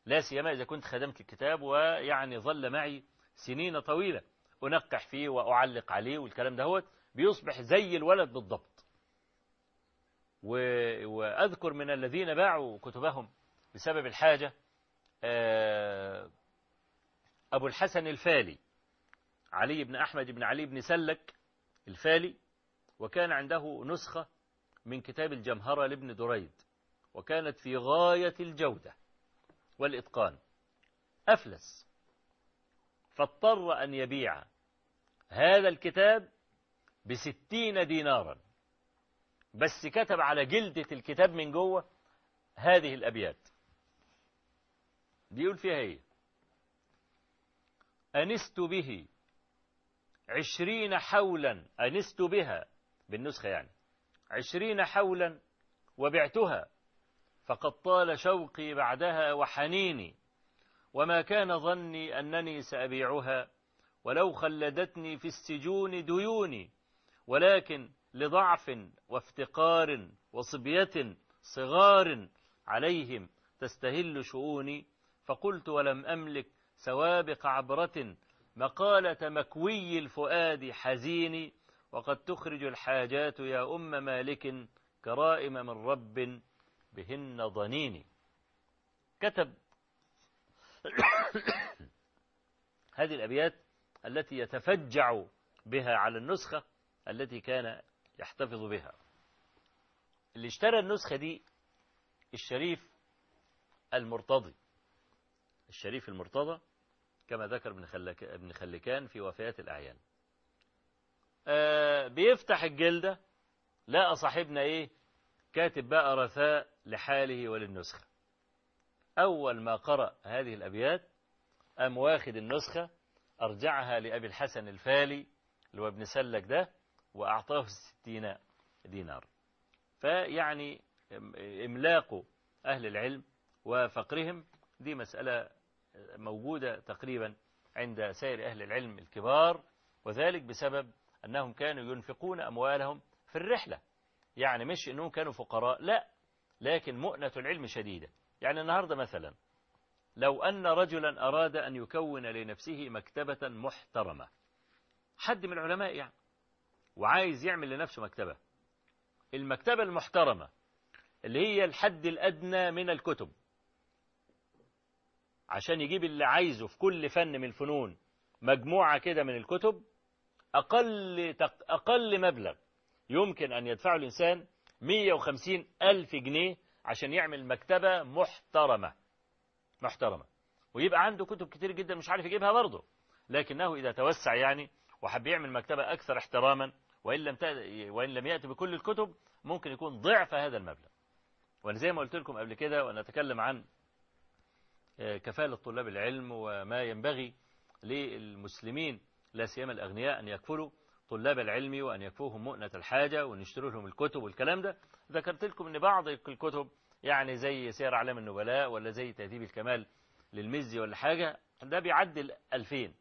لا سيما إذا كنت خدمت الكتاب ويعني ظل معي سنين طويلة. أنقح فيه وأعلق عليه والكلام دهوت. بيصبح زي الولد بالضبط. وأذكر من الذين باعوا كتبهم بسبب الحاجة أبو الحسن الفالي. علي بن أحمد بن علي بن سلك الفالي وكان عنده نسخة من كتاب الجمهرة لابن دريد وكانت في غاية الجودة والإتقان. أفلس. فاضطر أن يبيع هذا الكتاب بستين دينارا. بس كتب على جلدة الكتاب من جوه هذه الأبيات. بيقول فيها إيه؟ أنست به عشرين حولا. أنست بها بالنسخة يعني. عشرين حولا وبعتها. فقد طال شوقي بعدها وحنيني. وما كان ظني أنني سأبيعها. ولو خلدتني في السجون ديوني. ولكن لضعف وافتقار وصبية صغار عليهم تستهل شؤوني. فقلت ولم أملك سوابق عبرة مقالة مكوي الفؤاد حزين وقد تخرج الحاجات يا أم مالك كرائم من رب بهن ضنين كتب *coughs* هذه الأبيات التي يتفجع بها على النسخة التي كان يحتفظ بها. اللي اشترى النسخة دي الشريف المرتضي. الشريف المرتضى كما ذكر ابن, خلك ابن خلكان في وفيات الأعيان. آه بيفتح الجلدة لقى صاحبنا إيه؟ كاتب بقى رثاء لحاله وللنسخة. أول ما قرأ هذه الأبيات أم واخد النسخة أرجعها لأبي الحسن الفالي اللي هو ابن سلك ده وأعطاه ستين دينار. فيعني إملاق أهل العلم وفقرهم دي مسألة موجودة تقريبا عند سائر أهل العلم الكبار وذلك بسبب أنهم كانوا ينفقون أموالهم في الرحلة. يعني مش أنهم كانوا فقراء لا لكن مؤنة العلم شديدة. يعني النهاردة مثلا لو أن رجلا أراد أن يكون لنفسه مكتبة محترمة حد من العلماء يعني وعايز يعمل لنفسه مكتبة المكتبة المحترمة اللي هي الحد الأدنى من الكتب عشان يجيب اللي عايزه في كل فن من الفنون مجموعة كده من الكتب أقل, أقل مبلغ يمكن أن يدفعه الإنسان 150 ألف جنيه عشان يعمل مكتبة محترمة محترمة. ويبقى عنده كتب كتير جدا مش عارف يجيبها برضه لكنه إذا توسع يعني وحب يعمل مكتبة أكثر احتراما وإن لم وإن لم يأتي بكل الكتب ممكن يكون ضعف هذا المبلغ. وأنا زي ما قلت لكم قبل كده وأنا أتكلم عن كفالة طلاب العلم وما ينبغي للمسلمين لا سيما الأغنياء أن يكفلوا طلاب العلم وأن يكفوهم مؤنة الحاجة وأن يشتروا لهم الكتب والكلام ده. ذكرت لكم أن بعض الكتب يعني زي سير أعلام النبلاء ولا زي تهذيب الكمال للمزي ولا حاجة ده بيعدل 2000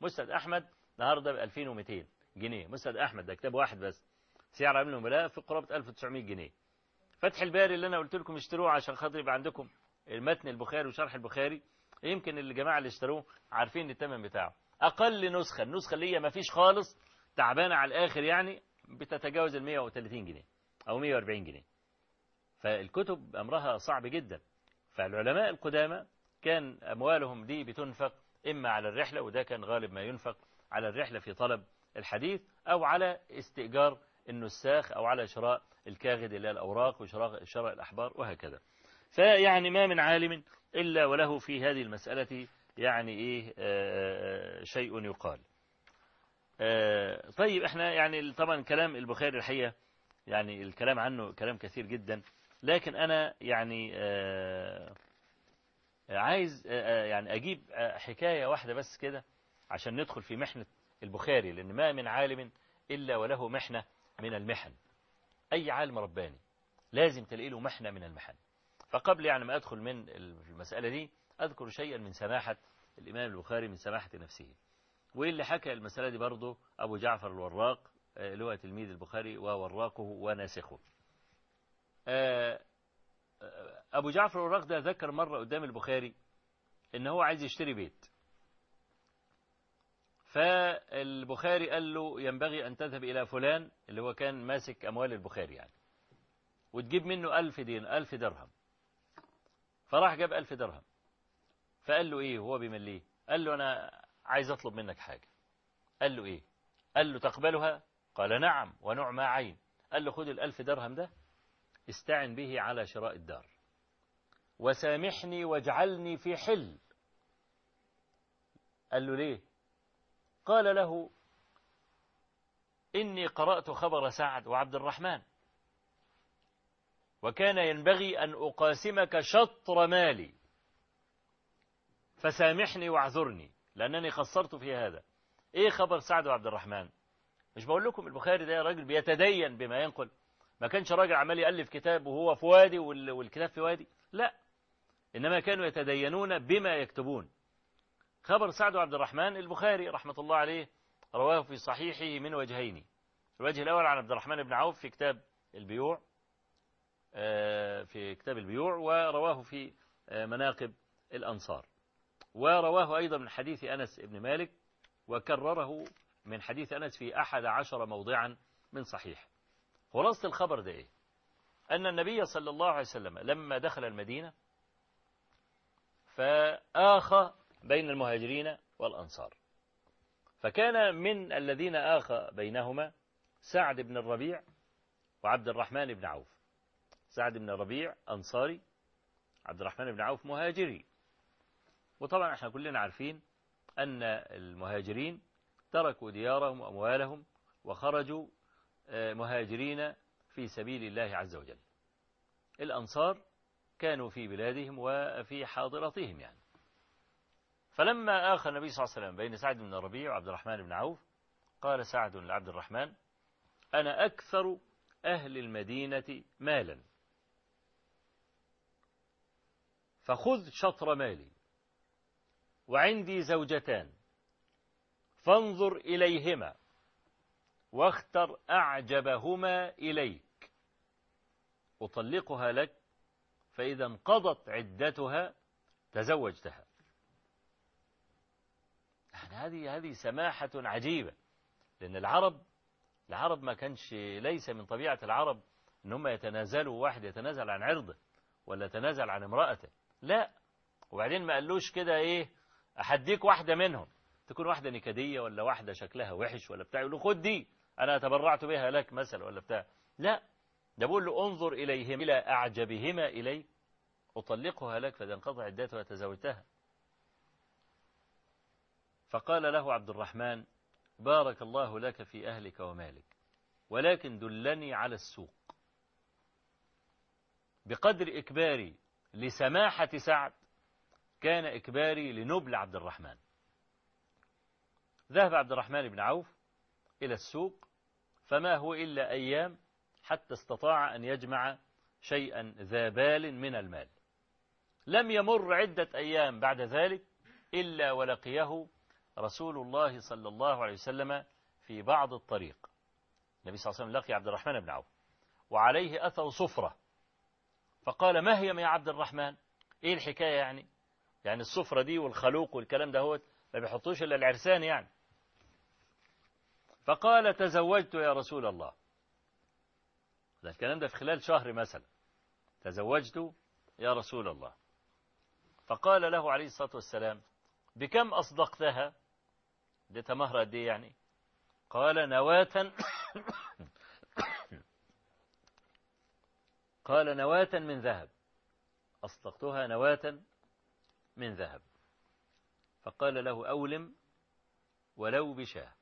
مسند أحمد النهارده ب 2200 جنيه. مسند أحمد ده كتاب واحد بس. سير أعلام النبلاء في قرابة 1900 جنيه. فتح الباري اللي أنا قلت لكم اشتروه عشان خاطر يبقى عندكم المتن البخاري وشرح البخاري يمكن الجماعة اللي اشتروه عارفين الثمن بتاعه. أقل نسخة النسخة اللي هي ما فيش خالص تعبانة على الآخر يعني بتتجاوز ال 130 جنيه أو 140 جنيه. فالكتب أمرها صعب جدا. فالعلماء القدامى كان أموالهم دي بتنفق إما على الرحلة وده كان غالب ما ينفق على الرحلة في طلب الحديث أو على استئجار النساخ أو على شراء الكاغد اللي الأوراق وشراء شراء الأحبار وهكذا. فيعني ما من عالم إلا وله في هذه المسألة يعني إيه آآ آآ شيء يقال. طيب إحنا يعني طبعا كلام البخاري الحقيقة يعني الكلام عنه كلام كثير جدا لكن أنا يعني عايز يعني أجيب حكاية واحدة بس كده عشان ندخل في محنة البخاري لأن ما من عالم إلا وله محنة من المحن. أي عالم رباني لازم تلاقي له محنة من المحن. فقبل يعني ما أدخل من المسألة دي أذكر شيئا من سماحة الإمام البخاري من سماحة نفسه. واللي حكى المسألة دي برضه أبو جعفر الوراق اللي هو تلميذ البخاري ووراقه وناسخه. أبو جعفر الوراق ده ذكر مرة قدام البخاري إن هو عايز يشتري بيت. فالبخاري قال له ينبغي أن تذهب إلى فلان اللي هو كان ماسك أموال البخاري يعني وتجيب منه ألف دين ألف درهم. فراح جاب ألف درهم. فقال له إيه؟ وهو بيمليه. قال له أنا عايز أطلب منك حاجة. قال له إيه؟ قال له تقبلها؟ قال نعم ونعم عين. قال له خد الألف درهم ده استعن به على شراء الدار. وسامحني واجعلني في حل. قال له ليه؟ قال له إني قرأت خبر سعد وعبد الرحمن. وكان ينبغي أن أقاسمك شطر مالي. فسامحني واعذرني لأنني قصرت في هذا. إيه خبر سعد وعبد الرحمن؟ مش بقول لكم البخاري ده راجل بيتدين بما ينقل. ما كانش راجل عمال يألف كتاب وهو في وادي والكتاب في وادي. لا إنما كانوا يتدينون بما يكتبون. خبر سعد وعبد الرحمن البخاري رحمة الله عليه رواه في صحيحه من وجهين. الوجه الأول عن عبد الرحمن بن عوف في كتاب البيوع. في كتاب البيوع ورواه في مناقب الأنصار. ورواه أيضا من حديث أنس بن مالك وكرره من حديث أنس في أحد عشر موضعا من صحيح. خلاصة الخبر ده إيه؟ أن النبي صلى الله عليه وسلم لما دخل المدينة فآخى بين المهاجرين والأنصار. فكان من الذين آخى بينهما سعد بن الربيع وعبد الرحمن بن عوف. سعد بن الربيع أنصاري عبد الرحمن بن عوف مهاجري. وطبعا إحنا كلنا عارفين أن المهاجرين تركوا ديارهم وأموالهم وخرجوا مهاجرين في سبيل الله عز وجل. الأنصار كانوا في بلادهم وفي حاضرتهم يعني. فلما آخى النبي صلى الله عليه وسلم بين سعد بن الربيع وعبد الرحمن بن عوف قال سعد لعبد الرحمن أنا أكثر أهل المدينة مالا. فخذ شطر مالي. وعندي زوجتان. فانظر إليهما واختر أعجبهما إليك. أطلقها لك فإذا انقضت عدتها تزوجتها. يعني هذه هذه سماحة عجيبة لأن العرب العرب ما كانش ليس من طبيعة العرب إن هم يتنازلوا واحد يتنازل عن عرضه ولا يتنازل عن امرأته. لا. وبعدين ما قالوش كده إيه أحديك واحدة منهم. تكون واحدة نكدية ولا واحدة شكلها وحش ولا بتاع يقول له خد دي أنا تبرعت بها لك مثلا ولا بتاع. لا. ده بقول له انظر إليهم إلى أعجبهما إلي أطلقها لك فاذا انقضى عدتها تزوجتها فقال له عبد الرحمن بارك الله لك في أهلك ومالك ولكن دلني على السوق. بقدر إكباري لسماحة سعد كان إكباري لنبل عبد الرحمن. ذهب عبد الرحمن بن عوف إلى السوق فما هو إلا أيام حتى استطاع أن يجمع شيئا ذا بال من المال. لم يمر عدة أيام بعد ذلك إلا ولقيه رسول الله صلى الله عليه وسلم في بعض الطريق. النبي صلى الله عليه وسلم لقي عبد الرحمن بن عوف وعليه أثر صفرة فقال ما هي يا عبد الرحمن؟ إيه الحكاية يعني؟ يعني الصفرة دي والخلوق والكلام ده هو ما بيحطوش إلا العرسان يعني. فقال تزوجت يا رسول الله. ده الكلام ده في خلال شهر مثلا. تزوجت يا رسول الله. فقال له عليه الصلاة والسلام بكم أصدقتها؟ اديتها مهر قد إيه يعني. قال نواة قال نواة من ذهب. أصدقتها نواة من ذهب. فقال له أولم ولو بشاه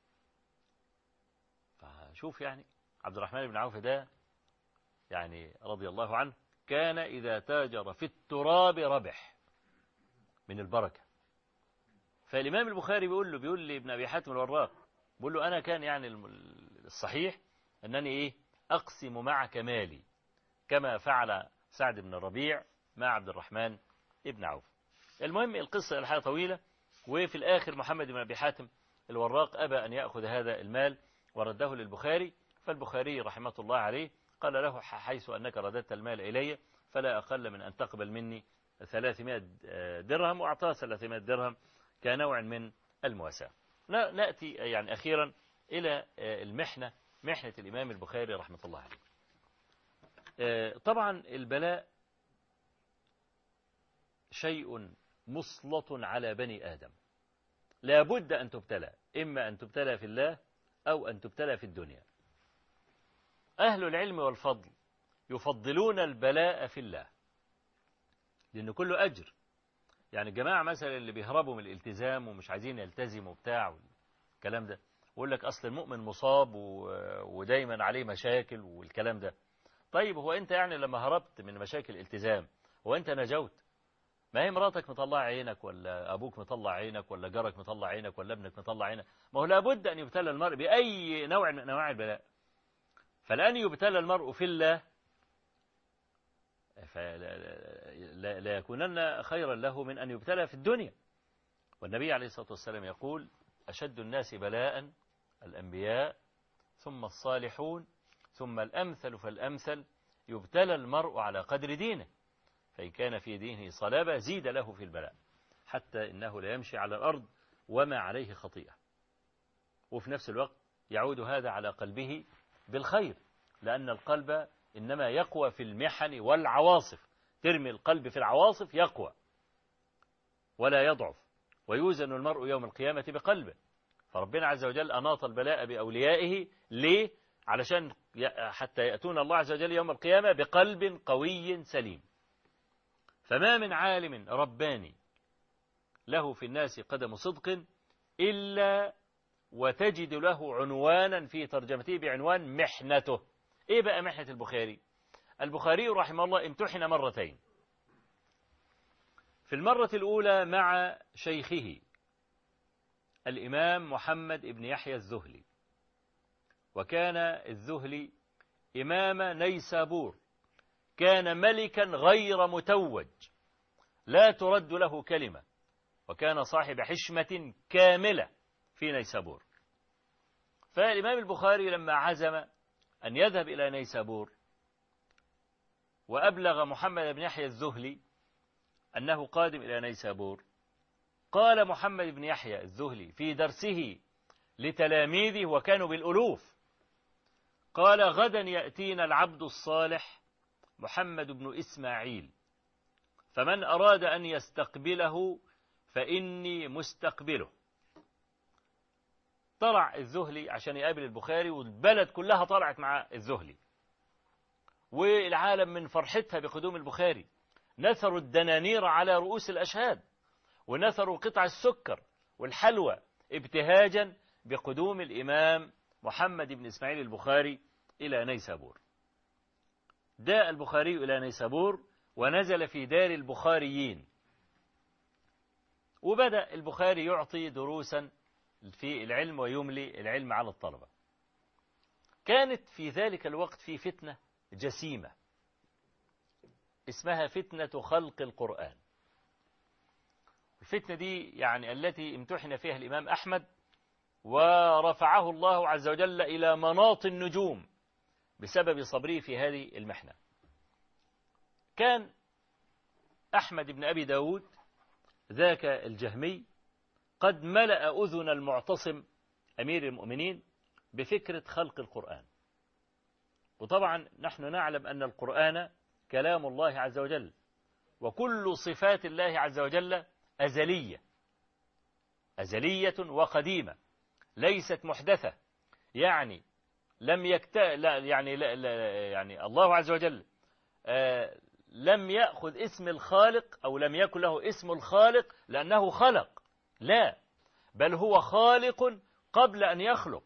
فشوف يعني عبد الرحمن بن عوف ده يعني رضي الله عنه كان إذا تاجر في التراب ربح من البركة. فالإمام البخاري بيقول له بيقول لي ابن أبي حاتم الوراق بيقول له أنا كان يعني الصحيح أنني إيه؟ أقسم معك مالي. كما فعل سعد بن الربيع مع عبد الرحمن ابن عوف. المهم القصة الحقيقة طويلة وفي الآخر محمد بن أبي حاتم الوراق أبى أن يأخذ هذا المال ورده للبخاري فالبخاري رحمة الله عليه قال له حيث أنك رددت المال إلي فلا أقل من أن تقبل مني 300 درهم وأعطاه 300 درهم كنوع من المواساة. نأتي يعني أخيرا إلى المحنة محنة الإمام البخاري رحمة الله عليه. طبعا البلاء شيء مسلط على بني آدم. لا بد أن تبتلى إما أن تبتلى في الله أو أن تبتلى في الدنيا. أهل العلم والفضل يفضلون البلاء في الله لأنه كله أجر. يعني الجماعة مثلا اللي بيهربوا من الالتزام ومش عايزين يلتزموا بتاع الكلام ده يقول لك أصل المؤمن مصاب ودايما عليه مشاكل والكلام ده. طيب هو أنت يعني لما هربت من مشاكل الالتزام هو أنت نجوت؟ ما هي مراتك مطلع عينك ولا أبوك مطلع عينك ولا جارك مطلع عينك ولا ابنك مطلع عينك؟ ما هو لابد أن يبتلى المرء بأي نوع من أنواع البلاء. فلأن يبتلى المرء في الله فلا يكونن خيرا له من أن يبتلى في الدنيا. والنبي عليه الصلاة والسلام يقول أشد الناس بلاء الأنبياء ثم الصالحون ثم الأمثل فالأمثل يبتلى المرء على قدر دينه فإن كان في دينه صلابة زيد له في البلاء حتى إنه لا يمشي على الأرض وما عليه خطيئة. وفي نفس الوقت يعود هذا على قلبه بالخير لأن القلب إنما يقوى في المحن والعواصف. ترمي القلب في العواصف يقوى ولا يضعف ويوزن المرء يوم القيامة بقلبه. فربنا عز وجل أناط البلاء بأوليائه ليه؟ علشان حتى يأتون الله عز وجل يوم القيامة بقلب قوي سليم. فما من عالم رباني له في الناس قدم صدق إلا وتجد له عنوانا في ترجمته بعنوان محنته. إيه بقى محنة البخاري؟ البخاري رحمه الله امتحن مرتين. في المرة الأولى مع شيخه الإمام محمد بن يحيى الزهلي وكان الزهلي إمام نيسابور كان ملكا غير متوج لا ترد له كلمة وكان صاحب حشمة كاملة في نيسابور. فالإمام البخاري لما عزم أن يذهب إلى نيسابور وأبلغ محمد بن يحيى الزهلي أنه قادم إلى نيسابور قال محمد بن يحيى الزهلي في درسه لتلاميذه وكانوا بالألوف قال غدا يأتينا العبد الصالح محمد بن إسماعيل فمن أراد أن يستقبله فإني مستقبله. طلع الزهلي عشان يقابل البخاري والبلد كلها طلعت مع الزهلي والعالم من فرحتها بقدوم البخاري. نثروا الدنانير على رؤوس الأشهاد ونثروا قطع السكر والحلوى ابتهاجا بقدوم الإمام محمد بن إسماعيل البخاري. إلى نيسابور. داء البخاري إلى نيسابور ونزل في دار البخاريين. وبدأ البخاري يعطي دروسا في العلم ويملي العلم على الطلبة. كانت في ذلك الوقت في فتنة جسيمة اسمها فتنة خلق القرآن. الفتنة دي يعني التي امتحن فيها الإمام أحمد ورفعه الله عز وجل إلى مناط النجوم. بسبب صبره في هذه المحنة. كان أحمد بن أبي داود ذاك الجهمي قد ملأ أذن المعتصم أمير المؤمنين بفكرة خلق القرآن. وطبعا نحن نعلم أن القرآن كلام الله عز وجل وكل صفات الله عز وجل أزلية أزلية وقديمة ليست محدثة. يعني لم يكت لا يعني لا لا يعني الله عز وجل آه لم يأخذ اسم الخالق أو لم يكن له اسم الخالق لأنه خلق. لا بل هو خالق قبل أن يخلق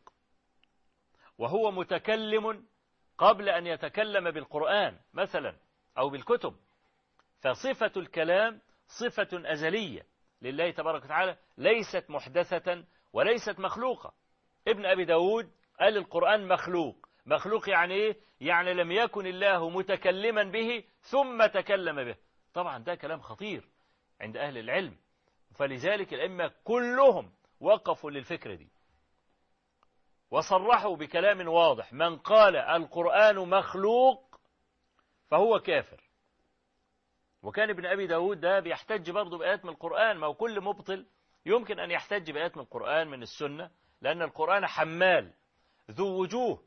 وهو متكلم قبل أن يتكلم بالقرآن مثلا أو بالكتب. فصفة الكلام صفة أزلية لله تبارك وتعالى ليست محدثة وليست مخلوقة. ابن أبي داود قال القرآن مخلوق. مخلوق يعني إيه؟ يعني لم يكن الله متكلما به ثم تكلم به. طبعا ده كلام خطير عند أهل العلم. فلذلك الأئمة كلهم وقفوا للفكرة دي. وصرحوا بكلام واضح. من قال القرآن مخلوق فهو كافر. وكان ابن أبي داود ده بيحتج برضه بآيات من القرآن. ما هو كل مبطل يمكن أن يحتج بآيات من القرآن من السنة لأن القرآن حمال. ذو وجوه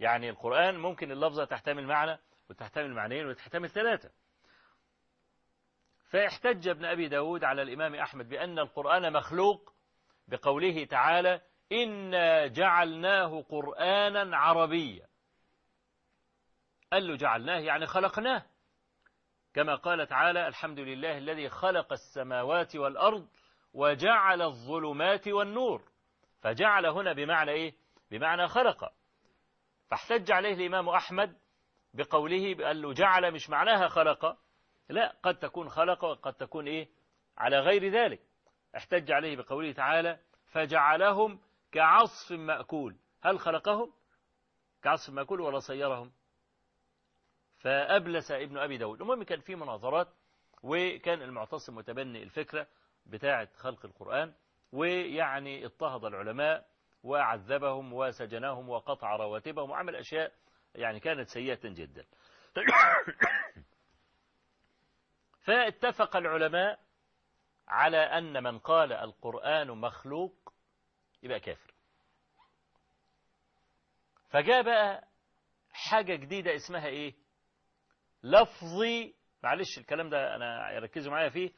يعني القرآن ممكن اللفظة تحتمل معنى وتحتمل معنيين وتحتمل ثلاثة. فاحتج ابن أبي داود على الإمام أحمد بأن القرآن مخلوق بقوله تعالى إنا جعلناه قرآنا عربيا قال له جعلناه يعني خلقناه كما قال تعالى الحمد لله الذي خلق السماوات والأرض وجعل الظلمات والنور فجعل هنا بمعنى إيه؟ بمعنى خلق فاحتج عليه الإمام أحمد بقوله قال له جعل مش معناها خلق لا قد تكون خلق وقد تكون إيه؟ على غير ذلك. احتج عليه بقوله تعالى فجعلهم كعصف مأكول. هل خلقهم كعصف مأكول ولا صيرهم؟ فأبلس ابن أبي داود. المهم كان في مناظرات وكان المعتصم متبني الفكرة بتاعة خلق القرآن ويعني اضطهد العلماء وعذبهم وسجنهم وقطع رواتبهم وعمل أشياء يعني كانت سيئة جدا. *coughs* فاتفق العلماء على أن من قال القرآن مخلوق يبقى كافر. فجاء بقى حاجة جديدة اسمها إيه؟ لفظي معلش الكلام ده أنا ركزوا معايا فيه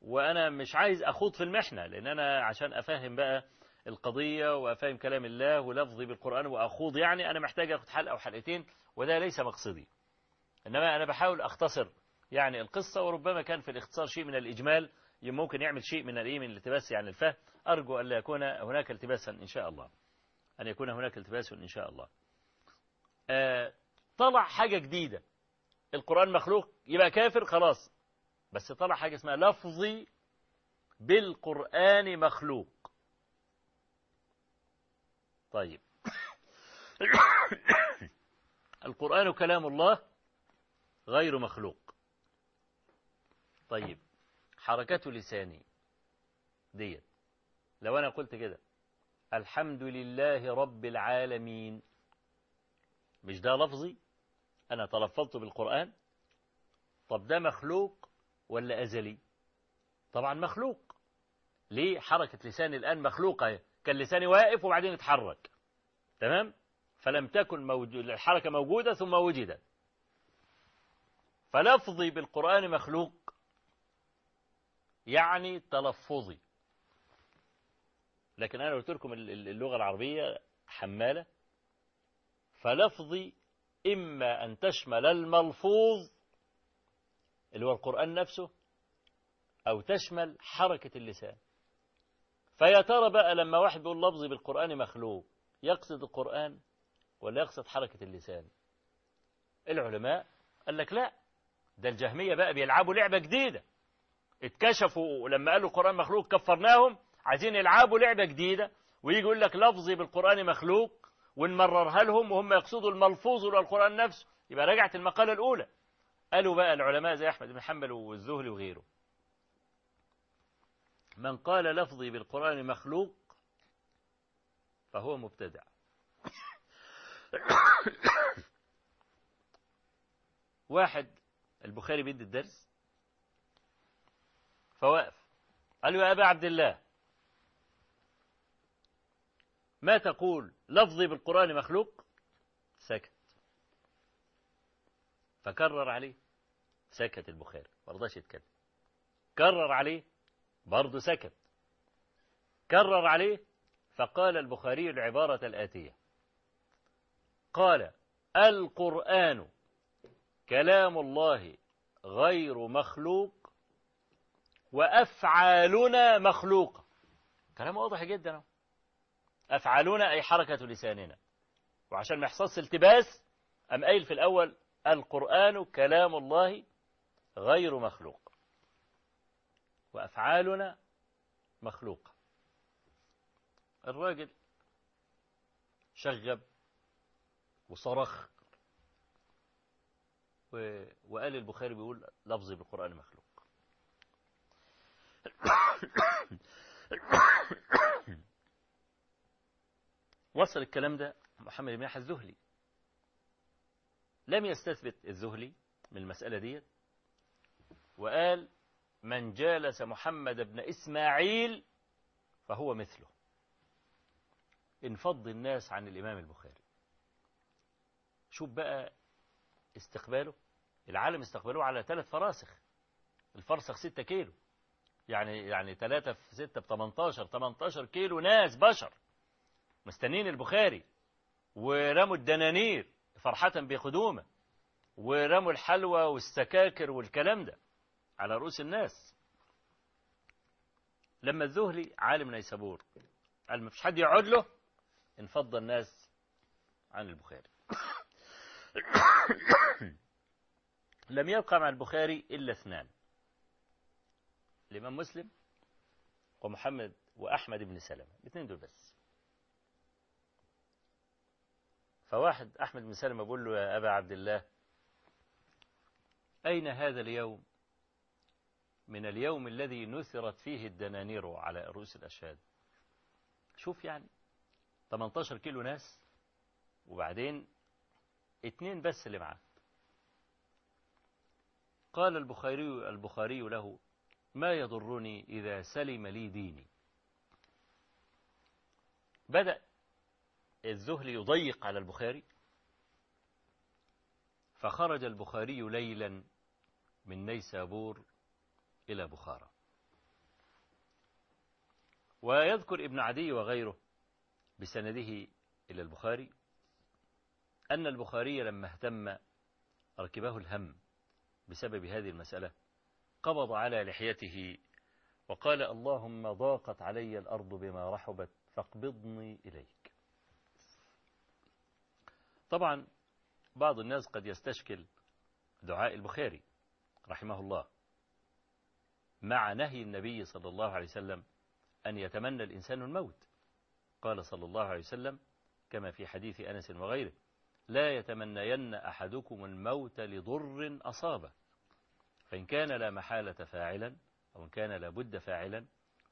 وأنا مش عايز أخوض في المحنة لأن أنا عشان أفهم بقى القضية وأفهم كلام الله ولفظي بالقرآن وأخوض. يعني أنا محتاج آخد حلقة أو حلقتين وده ليس مقصدي. إنما أنا بحاول أختصر يعني القصة وربما كان في الاختصار شيء من الإجمال ممكن يعمل شيء من الايه من الالتباس يعني الفهم. أرجو أن لا يكون هناك التباسا إن شاء الله. أن يكون هناك التباس إن شاء الله. آه طلع حاجة جديدة. القرآن مخلوق يبقى كافر خلاص. بس طلع حاجة اسمها لفظي بالقرآن مخلوق. طيب. *coughs* القرآن كلام الله غير مخلوق. طيب. حركة لساني ديت. لو أنا قلت كده. الحمد لله رب العالمين. مش ده لفظي؟ أنا تلفظت بالقرآن. طب ده مخلوق ولا أزلي؟ طبعا مخلوق. ليه حركة لساني الآن مخلوقة؟ كان لساني واقف وبعدين اتحرك. تمام؟ فلم تكن موجود الحركة موجودة ثم وجدت. فلفظي بالقرآن مخلوق. يعني تلفظي. لكن أنا قلت لكم اللغة العربية حمالة. فلفظي إما أن تشمل الملفوظ اللي هو القرآن نفسه أو تشمل حركة اللسان. فيا ترى بقى لما واحد بيقول لفظي بالقرآن مخلوق. يقصد القرآن ولا يقصد حركة اللسان؟ العلماء قال لك لا ده الجهمية بقى بيلعبوا لعبة جديدة. اتكشفوا لما قالوا القرآن مخلوق كفرناهم عايزين يلعبوا لعبة جديدة. ويجي يقول لك لفظي بالقرآن مخلوق ونمررها لهم وهم يقصدوا الملفوظ ولا القرآن نفسه. يبقى رجعت المقالة الأولى. قالوا بقى العلماء زي أحمد بن حنبل والزهري وغيره من قال لفظي بالقرآن مخلوق فهو مبتدع. واحد البخاري بيدي الدرس. فوقف قال له يا أبا عبد الله ما تقول لفظي بالقرآن مخلوق؟ سكت. فكرر عليه. سكت البخاري ما رضاش يتكلم. كرر عليه. برضه سكت. كرر عليه فقال البخاري العبارة الآتية. قال القرآن كلام الله غير مخلوق وأفعالنا مخلوقة. كلام واضح جدا أفعالنا أي حركة لساننا. وعشان ما يحصلش التباس أم قايل في الأول القرآن كلام الله غير مخلوق. وأفعالنا مخلوقة. الراجل شغب وصرخ وقال البخاري بيقول لفظي بالقرآن مخلوق. *coughs* وصل الكلام ده محمد بن يحيى الذهلي. لم يستثبت الذهلي من المسألة دي وقال من جالس محمد بن إسماعيل فهو مثله. انفض الناس عن الإمام البخاري. شوف بقى استقباله. العالم استقبلوه على ثلاث فراسخ. الفرسخ ستة كيلو. يعني يعني ثلاثة في ستة ب 18 18 كيلو ناس بشر. مستنين البخاري. ورموا الدنانير فرحة بقدومه ورموا الحلوى والسكاكر والكلام ده. على رؤوس الناس. لما الذهلي عالم نيسابور قال ما فيش حد يقعد له انفض الناس عن البخاري. *coughs* لم يبقى مع البخاري إلا اثنان الإمام مسلم ومحمد وأحمد بن سلمة الاثنين دول بس. فواحد أحمد بن سلمة بيقول له يا أبا عبد الله أين هذا اليوم؟ من اليوم الذي نثرت فيه الدنانير على رؤوس الأشهاد. شوف يعني 18 كيلو ناس وبعدين اتنين بس اللي معاه. قال البخاري البخاري له ما يضرني إذا سلم لي ديني. بدأ الذهل يضيق على البخاري فخرج البخاري ليلا من نيسابور إلى بخارى. ويذكر ابن عدي وغيره بسنده إلى البخاري أن البخاري لما اهتم ركبه الهم بسبب هذه المسألة قبض على لحيته وقال اللهم ضاقت علي الأرض بما رحبت فاقبضني إليك. طبعا بعض الناس قد يستشكل دعاء البخاري رحمه الله مع نهي النبي صلى الله عليه وسلم أن يتمنى الإنسان الموت. قال صلى الله عليه وسلم كما في حديث أنس وغيره لا يتمنين أحدكم الموت لضر أصابه. فإن كان لا محالة فاعلا أو إن كان لابد فاعلا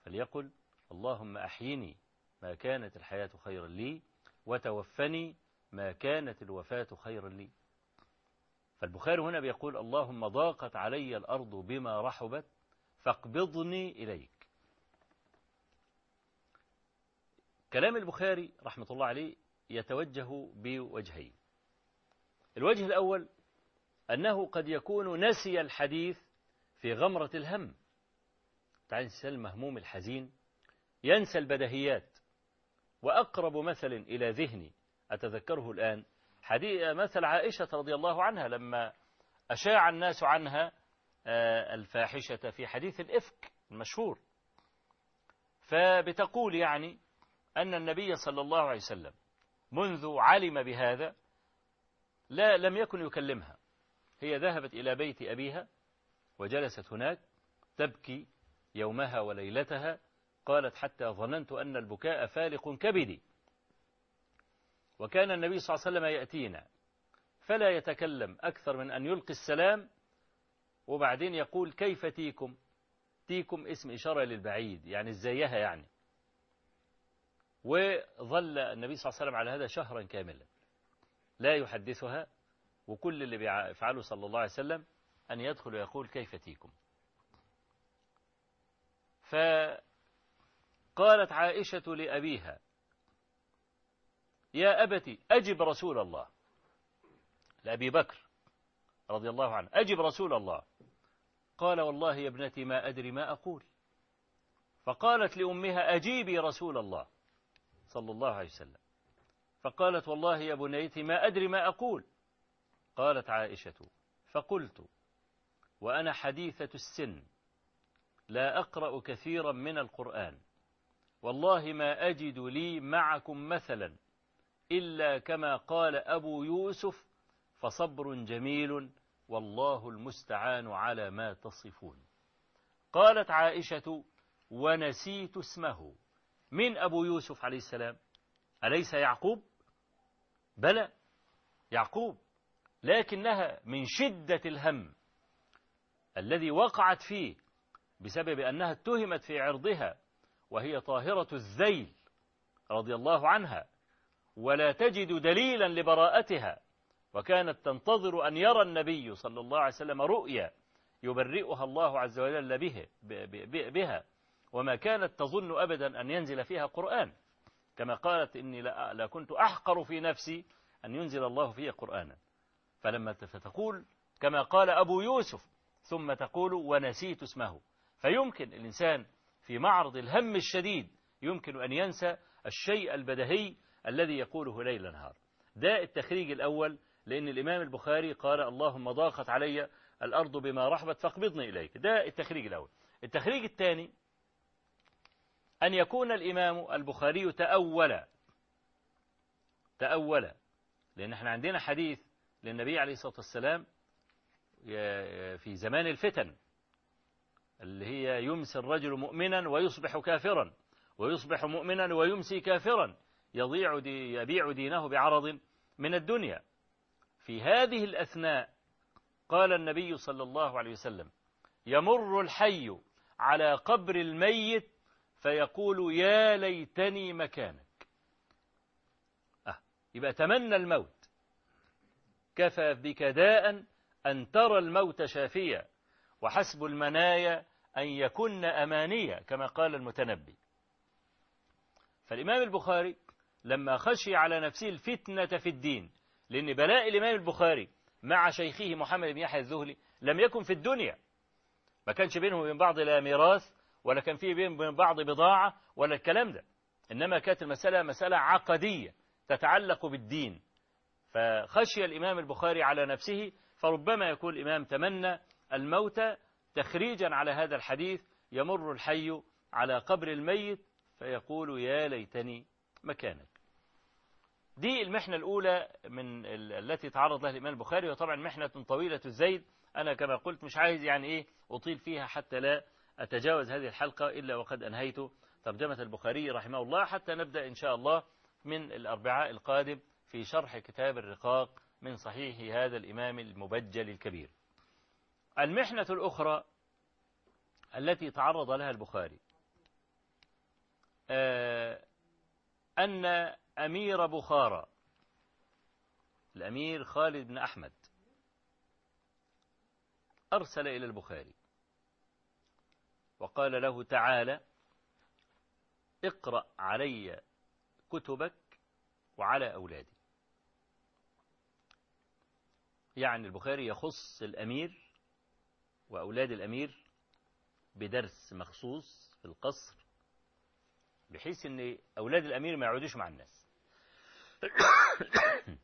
فليقل اللهم أحيني ما كانت الحياة خيرا لي وتوفني ما كانت الوفاة خيرا لي. فالبخاري هنا بيقول اللهم ضاقت علي الأرض بما رحبت فاقبضني إليك. كلام البخاري رحمة الله عليه يتوجه بوجهين. الوجه الأول أنه قد يكون نسي الحديث في غمرة الهم. تعال المهموم الحزين. ينسى البدهيات. وأقرب مثل إلى ذهني. أتذكره الآن. حديث مثل عائشة رضي الله عنها لما أشاع الناس عنها الفاحشة في حديث الإفك المشهور. فبتقول يعني أن النبي صلى الله عليه وسلم منذ علم بهذا لا لم يكن يكلمها. هي ذهبت إلى بيت أبيها وجلست هناك تبكي يومها وليلتها. قالت حتى ظننت أن البكاء فالق كبدي. وكان النبي صلى الله عليه وسلم يأتينا فلا يتكلم أكثر من أن يلقي السلام وبعدين يقول كيف تيكم؟ تيكم اسم إشارة للبعيد يعني إزايها يعني. وظل النبي صلى الله عليه وسلم على هذا شهرا كاملا. لا يحدثها وكل اللي بيفعله صلى الله عليه وسلم أن يدخل ويقول كيف تيكم؟ فقالت عائشة لأبيها يا أبتي أجب رسول الله. لأبي بكر رضي الله عنه أجب رسول الله. قال والله يا ابنتي ما أدري ما أقول. فقالت لأمها أجيبي رسول الله صلى الله عليه وسلم. فقالت والله يا بنيتي ما أدري ما أقول. قالت عائشة فقلت وأنا حديثة السن لا أقرأ كثيرا من القرآن. والله ما أجد لي معكم مثلا إلا كما قال أبو يوسف فصبر جميل والله المستعان على ما تصفون. قالت عائشة ونسيت اسمه. من أبو يوسف عليه السلام. أليس يعقوب؟ بلى يعقوب لكنها من شدة الهم الذي وقعت فيه بسبب أنها اتهمت في عرضها وهي طاهرة الذيل رضي الله عنها ولا تجد دليلا لبراءتها. وكانت تنتظر أن يرى النبي صلى الله عليه وسلم رؤيا يبرئها الله عز وجل به بها. وما كانت تظن أبدا أن ينزل فيها قرآن. كما قالت إني لا كنت أحقر في نفسي أن ينزل الله فيها قرآنا. فلما فتقول كما قال أبو يوسف ثم تقول ونسيت اسمه. فيمكن الإنسان في معرض الهم الشديد يمكن أن ينسى الشيء البدهي الذي يقوله ليل نهار. ده التخريج الأول لأن الإمام البخاري قال اللهم ضاقت علي الأرض بما رحبت فاقبضني إليك. ده التخريج الأول. التخريج الثاني أن يكون الإمام البخاري تأول تأول لأن إحنا عندنا حديث للنبي عليه الصلاة والسلام في زمان الفتن اللي هي يمسي الرجل مؤمنا ويصبح كافرا ويصبح مؤمنا ويمسي كافرا يضيع دي يبيع دينه بعرض من الدنيا. في هذه الأثناء قال النبي صلى الله عليه وسلم يمر الحي على قبر الميت فيقول يا ليتني مكانك. أه يبقى تمنى الموت. كفى بك داء أن ترى الموت شافيا وحسب المنايا أن يكن أمانية كما قال المتنبي. فالإمام البخاري لما خشي على نفسه الفتنة في الدين لأن بلاء الإمام البخاري مع شيخه محمد بن يحيى الزهلي لم يكن في الدنيا. ما كانش بينهم وبين بعض لا ميراث ولا كان فيه بين بعض بضاعة ولا الكلام ده. إنما كانت المسألة مسألة عقدية تتعلق بالدين. فخشي الإمام البخاري على نفسه فربما يكون الإمام تمنى الموت تخريجا على هذا الحديث يمر الحي على قبر الميت فيقول يا ليتني مكانك. دي المحنة الأولى من التي تعرض لها الإمام البخاري وطبعا محنة طويلة الزيد أنا كما قلت مش عايز يعني إيه أطيل فيها حتى لا أتجاوز هذه الحلقة إلا وقد أنهيت ترجمة البخاري رحمه الله. حتى نبدأ إن شاء الله من الأربعاء القادم في شرح كتاب الرقاق من صحيح هذا الإمام المبجل الكبير. المحنة الأخرى التي تعرض لها البخاري أن أمير بخارى. الأمير خالد بن أحمد. أرسل إلى البخاري. وقال له تعالى اقرأ علي كتبك وعلى أولادي. يعني البخاري يخص الأمير وأولاد الأمير بدرس مخصوص في القصر بحيث أن أولاد الأمير ما يعودوش مع الناس. *coughs*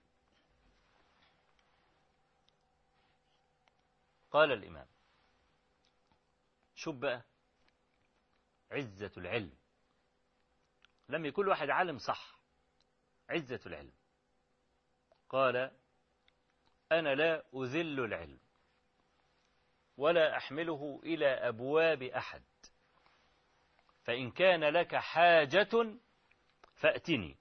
قال الإمام. شوف بقى. عزة العلم. لم يكون واحد عالم صح. عزة العلم. قال أنا لا أذل العلم. ولا أحمله إلى أبواب أحد. فإن كان لك حاجة فأتني.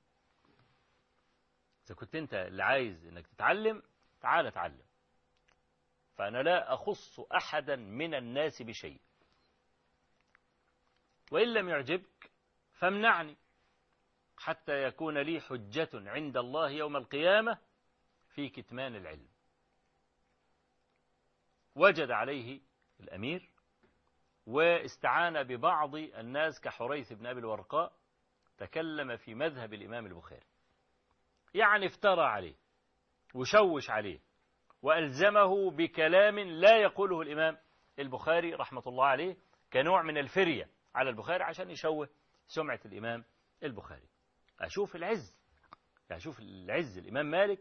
إذا كنت أنت اللي عايز أنك تتعلم تعال اتعلم. فأنا لا أخص أحدا من الناس بشيء. وإن لم يعجبك فامنعني. حتى يكون لي حجة عند الله يوم القيامة في كتمان العلم. وجد عليه الأمير واستعان ببعض الناس كحريث بن أبي الورقاء تكلم في مذهب الإمام البخاري. يعني افترى عليه وشوش عليه وألزمه بكلام لا يقوله الإمام البخاري رحمة الله عليه كنوع من الفرية على البخاري عشان يشوه سمعة الإمام البخاري. أشوف العز أشوف العز الإمام مالك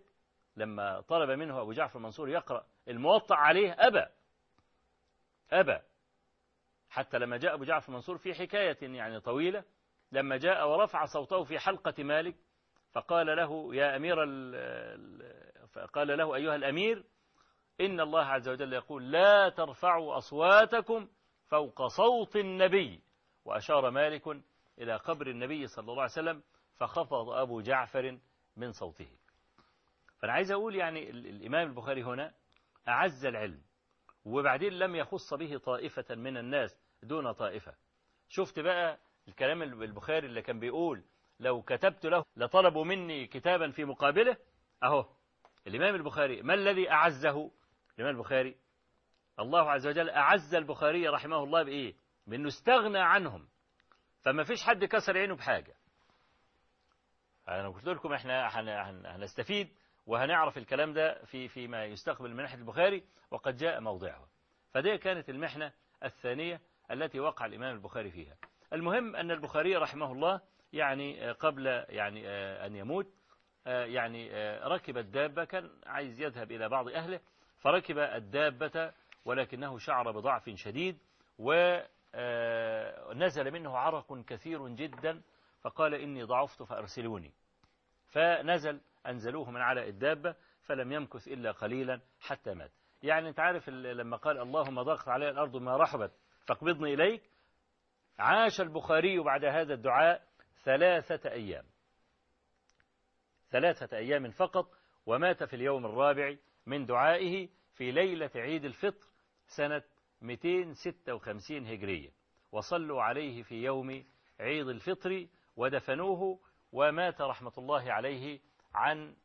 لما طلب منه أبو جعفر المنصور يقرأ الموطع عليه أبى أبى. حتى لما جاء أبو جعفر المنصور في حكاية يعني طويلة لما جاء ورفع صوته في حلقة مالك فقال له يا أمير فقال له أيها الأمير إن الله عز وجل يقول لا ترفعوا أصواتكم فوق صوت النبي. وأشار مالك إلى قبر النبي صلى الله عليه وسلم فخفض أبو جعفر من صوته. فأنا عايز أقول يعني الإمام البخاري هنا أعز العلم وبعدين لم يخص به طائفة من الناس دون طائفة. شفت بقى الكلام البخاري اللي كان بيقول لو كتبت له لطلبوا مني كتابا في مقابله أهو الإمام البخاري ما الذي أعزه؟ الإمام البخاري الله عز وجل أعز البخاري رحمه الله بإيه؟ بأنه استغنى عنهم. فما فيش حد كسر عينه بحاجة. أنا قلت لكم إحنا هنستفيد وهنعرف الكلام ده في فيما يستقبل من ناحية البخاري وقد جاء موضعه. فدي كانت المحنة الثانية التي وقع الإمام البخاري فيها. المهم أن البخاري رحمه الله يعني قبل يعني أن يموت يعني ركب الدابة كان عايز يذهب إلى بعض أهله فركب الدابة ولكنه شعر بضعف شديد ونزل منه عرق كثير جدا فقال إني ضعفت فأرسلوني. فنزل أنزلوه من على الدابة فلم يمكث إلا قليلا حتى مات. يعني أنت عارف لما قال اللهم ضغط علي الأرض ما رحبت فاقبضني إليك عاش البخاري بعد هذا الدعاء ثلاثة أيام. ثلاثة أيام فقط ومات في اليوم الرابع من دعائه في ليلة عيد الفطر سنة 256 هجرية. وصلوا عليه في يوم عيد الفطر ودفنوه ومات رحمة الله عليه عن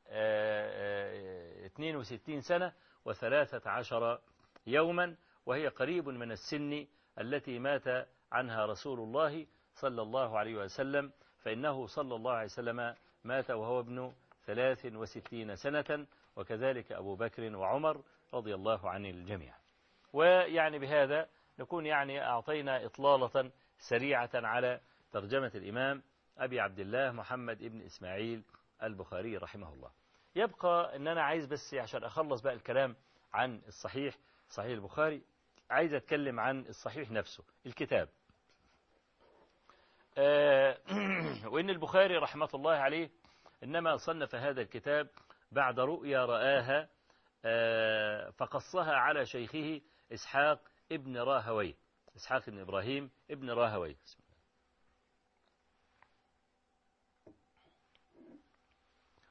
62 سنة وثلاثة عشر يوما. وهي قريب من السن التي مات عنها رسول الله صلى الله عليه وسلم فإنه صلى الله عليه وسلم مات وهو ابن ثلاث وستين سنة وكذلك أبو بكر وعمر رضي الله عن الجميع. ويعني بهذا نكون يعني أعطينا إطلالة سريعة على ترجمة الإمام أبي عبد الله محمد ابن إسماعيل البخاري رحمه الله. يبقى أن أنا عايز بس عشان أخلص بقى الكلام عن الصحيح صحيح البخاري عايز أتكلم عن الصحيح نفسه الكتاب. *clears throat* وإن البخاري رحمة الله عليه إنما صنف هذا الكتاب بعد رؤيا رآها فقصها على شيخه إسحاق ابن راهوي. إسحاق بن إبراهيم ابن راهوي.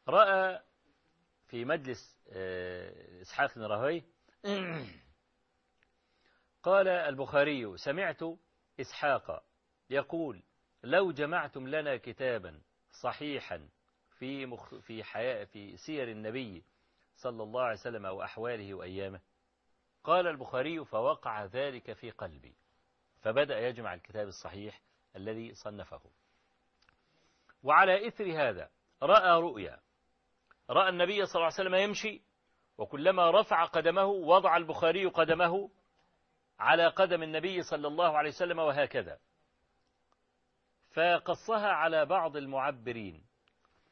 رأى في مجلس إسحاق بن راهوي *clears throat* قال البخاري سمعت إسحاق يقول لو جمعتم لنا كتابا صحيحا في مخ في حياة في سير النبي صلى الله عليه وسلم أو أحواله وأيامه قال البخاري فوقع ذلك في قلبي فبدأ يجمع الكتاب الصحيح الذي صنفه. وعلى إثر هذا رأى رؤيا رأى النبي صلى الله عليه وسلم يمشي وكلما رفع قدمه وضع البخاري قدمه على قدم النبي صلى الله عليه وسلم وهكذا. فقصها على بعض المعبرين.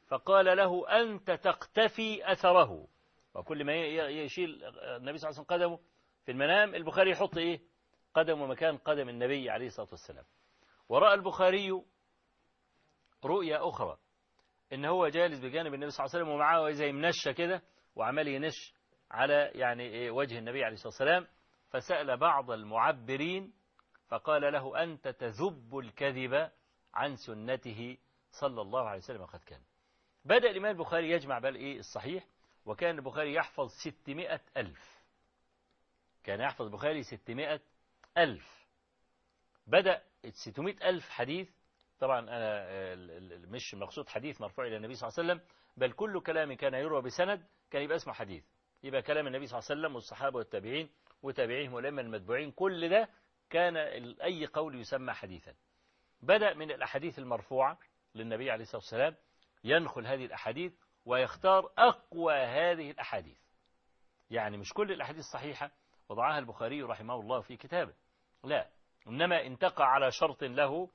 فقال له أنت تقتفي أثره. وكل ما يشيل النبي صلى الله عليه وسلم قدمه في المنام البخاري يحط إيه؟ قدمه مكان قدم النبي عليه الصلاة والسلام. ورأى البخاري رؤيا أخرى إن هو جالس بجانب النبي صلى الله عليه وسلم ومعاه زي منشة كده وعمال ينش على يعني وجه النبي عليه الصلاة والسلام. فسأل بعض المعبرين فقال له أنت تذب الكذب عن سنته صلى الله عليه وسلم قد كان. بدأ الإمام البخاري يجمع بقى إيه الصحيح وكان البخاري يحفظ 600 ألف. كان يحفظ البخاري 600 ألف. بدأ 600 ألف حديث. طبعا أنا مش مقصود حديث مرفوع إلى النبي صلى الله عليه وسلم بل كل كلام كان يروى بسند كان يبقى اسمه حديث. يبقى كلام النبي صلى الله عليه وسلم والصحابة والتابعين وتابعيهم والأئمة المتبوعين كل ده كان أي قول يسمى حديثا. بدأ من الأحاديث المرفوعة للنبي عليه الصلاة والسلام ينخل هذه الأحاديث ويختار أقوى هذه الأحاديث. يعني مش كل الأحاديث الصحيحة وضعها البخاري رحمه الله في كتابه. لا إنما انتقى على شرط له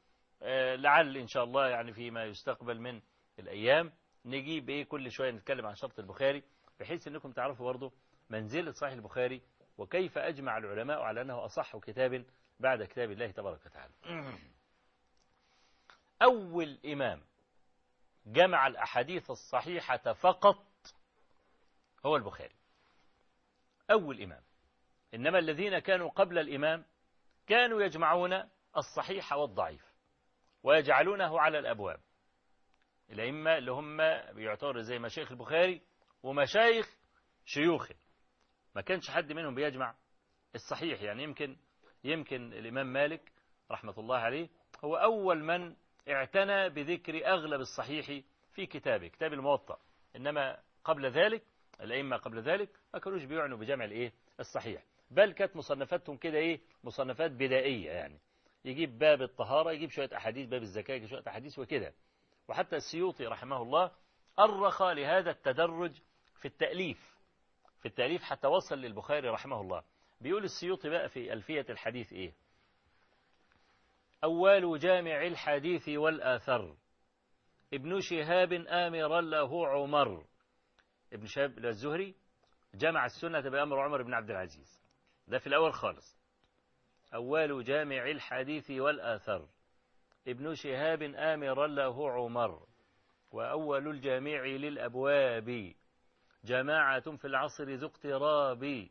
لعل إن شاء الله يعني فيما يستقبل من الأيام نجيب إيه كل شوية نتكلم عن شرط البخاري بحيث أنكم تعرفوا برضه منزلة صحيح البخاري وكيف أجمع العلماء على أنه أصح كتاب بعد كتاب الله تبارك وتعالى. *clears throat* أول إمام جمع الأحاديث الصحيحة فقط هو البخاري. أول إمام. إنما الذين كانوا قبل الإمام كانوا يجمعون الصحيح والضعيف ويجعلونه على الأبواب. الأئمة اللي هم بيعتبروا زي مشايخ البخاري ومشايخ شيوخه ما كانش حد منهم بيجمع الصحيح. يعني يمكن يمكن الإمام مالك رحمة الله عليه هو أول من اعتنى بذكر أغلب الصحيح في كتابه كتاب الموطأ. إنما قبل ذلك الأئمة قبل ذلك ما كانوش بيعنوا بجمع الإيه؟ الصحيح. بل كانت مصنفاتهم كده إيه؟ مصنفات بدائية يعني. يجيب باب الطهارة يجيب شوية أحاديث باب الزكاة يجيب شوية أحاديث وكده. وحتى السيوطي رحمه الله أرخ لهذا التدرج في التأليف في التأليف حتى وصل للبخاري رحمه الله. بيقول السيوطي بقى في ألفية الحديث إيه؟ أول جامع الحديث والآثر. ابن شهاب آمرا له عمر. ابن شهاب الزهري جمع السنة بأمر عمر بن عبد العزيز. ده في الأول خالص. أول جامع الحديث والآثر. ابن شهاب آمرا له عمر. وأول الجامع للأبواب. جماعة في العصر ذو اقتراب.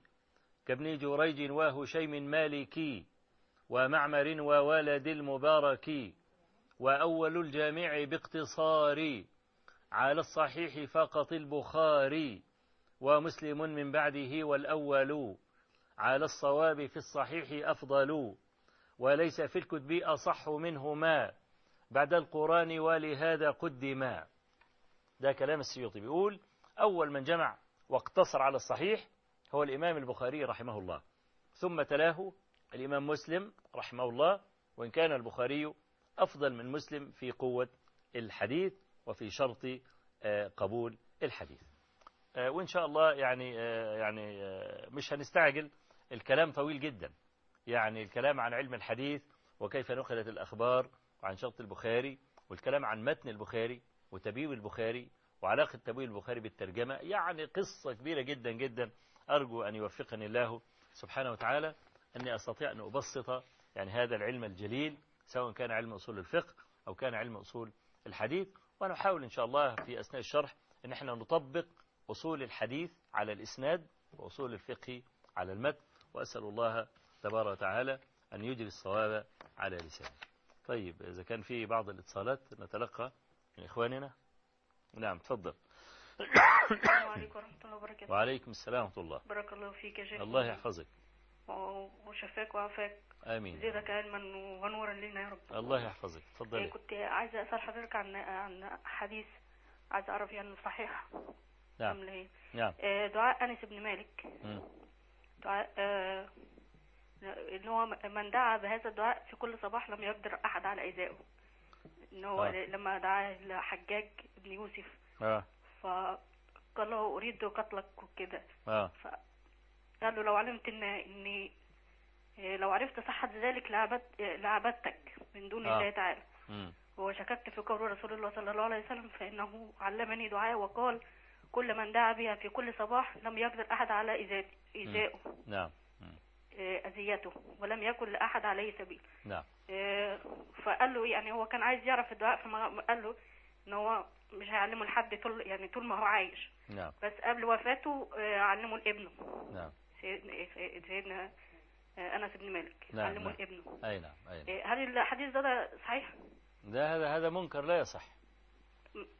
كابن جريج وهشيم مالكي. ومعمر وولد المبارك وأول الجامع باقتصار على الصحيح فقط البخاري ومسلم من بعده والأول على الصواب في الصحيح أفضل وليس في الكتب أصح منهما بعد القرآن ولهذا قدما ده كلام السيوطي بيقول أول من جمع واقتصر على الصحيح هو الإمام البخاري رحمه الله ثم تلاه الإمام مسلم رحمه الله وإن كان البخاري أفضل من مسلم في قوة الحديث وفي شرط قبول الحديث. وإن شاء الله يعني يعني مش هنستعجل الكلام طويل جدا. يعني الكلام عن علم الحديث وكيف نقلت الأخبار وعن شرط البخاري والكلام عن متن البخاري وتبيب البخاري وعلاقة تبويب البخاري بالترجمة يعني قصة كبيرة جدا جدا. أرجو أن يوفقني الله سبحانه وتعالى. أني أستطيع أن أبسط يعني هذا العلم الجليل سواء كان علم أصول الفقه أو كان علم أصول الحديث. ونحاول إن شاء الله في أثناء الشرح أن إحنا نطبق أصول الحديث على الإسناد وأصول الفقه على المتن. وأسأل الله تبارك وتعالى أن يجري الصواب على لسانه. طيب إذا كان في بعض الاتصالات نتلقى من إخواننا. نعم تفضل. السلام عليكم ورحمة الله وبركاته. وعليكم السلام ورحمة الله. بارك الله فيك يا شيخ. الله يحفظك. وشفاك وعافاك آمين. زيدك علما ونورا لنا يا رب الله يحفظك. إيه، تفضلي كنت عايزة أسأل حضرتك عن عن حديث عايزة أعرف يعني صحيح. نعم. أم لا نعم. إيه، دعاء أنس بن مالك. دعاء آه، إن هو من دعا بهذا الدعاء في كل صباح لم يقدر أحد على إيذائه. إن هو آه. لما دعا لحجاج بن يوسف. آه. فقال له أريد قتلك وكده. آه. قال له لو علمت ان إني إيه، لو عرفت صحة ذلك لعبدت لعبدتك من دون آه. الله تعالى. مم. وشككت في قول رسول الله صلى الله عليه وسلم فإنه علمني دعاء وقال كل من دعا بها في كل صباح لم يقدر أحد على إيذائه نعم. إيه، أذيته. ولم يكن لأحد عليه سبيل. نعم. فقال له يعني هو كان عايز يعرف الدعاء فما قال له إن هو مش هيعلمه لحد طول يعني طول ما هو عايش. نعم. بس قبل وفاته علمه لابنه نعم. سيدنا سيدنا أنس بن مالك نعم، علمه نعم. لابنه أي نعم أي نعم إيه، هل الحديث ده, صحيح ده هذا هذا منكر لا يصح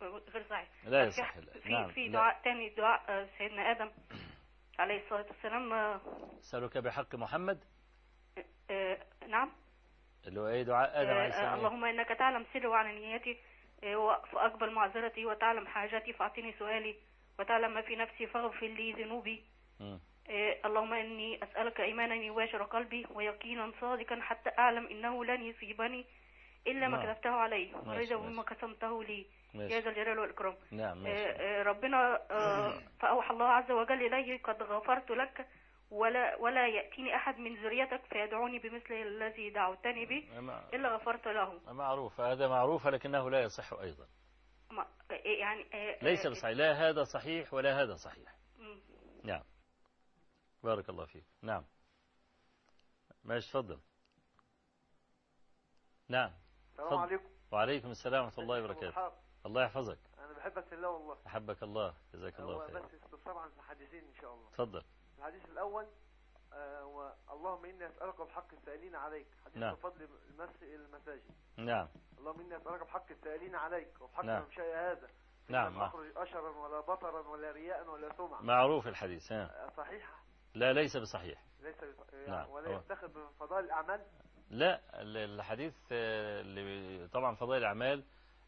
غير صحيح لا يصح. في نعم في. دعاء تاني دعاء آه، سيدنا آدم *clears throat* عليه الصلاة والسلام آه، أسألك بحق محمد آه، نعم اللي هو إيه دعاء آدم عليه آه، السلام إيه؟ اللهم إنك تعلم سري وعلانيتي آه، و- فاقبل معذرتي وتعلم حاجتي فاعطني سؤالي وتعلم ما في نفسي فاغفر لي ذنوبي. آه، اللهم إني أسألك إيمانا يباشر قلبي ويقينا صادقا حتى أعلم إنه لن يصيبني إلا ما نعم. كتبته علي ورضا. بما قسمته لي يا ذا الجلال والإكرام. نعم آه، آه، ربنا آه، *clears throat* فأوحى الله عز وجل إليه قد غفرت لك ولا ولا يأتيني أحد من ذريتك فيدعوني بمثل الذي دعوتني به إلا غفرت له معروف هذا معروف لكنه لا يصح أيضا. يعني ليس بصحيح لا هذا صحيح ولا هذا صحيح. نعم. بارك الله فيك. نعم. ماشي تفضل. نعم. السلام. عليكم. وعليكم السلام ورحمة الله وبركاته. الله يحفظك. أنا بحبك الله والله. أحبك الله. جزاك الله خير بس استفسار عن الحديثين إن شاء الله. تفضل. الحديث الأول آه، واللهم إني أسألك بحق السائلين عليك. حديث نعم. إلى المساجد. نعم. اللهم إني أسألك بحق السائلين عليك. وبحق نعم. ممشاي هذا. نعم. أخرج أشرا ولا بطرا ولا رياء ولا سمعة معروف الحديث. ها. آه، صحيحة لا ليس بصحيح. ليس بص- يعني نعم. ولا هو- يتخذ من فضائل الأعمال؟ لا ال- الحديث آه، اللي طبعا فضائل الأعمال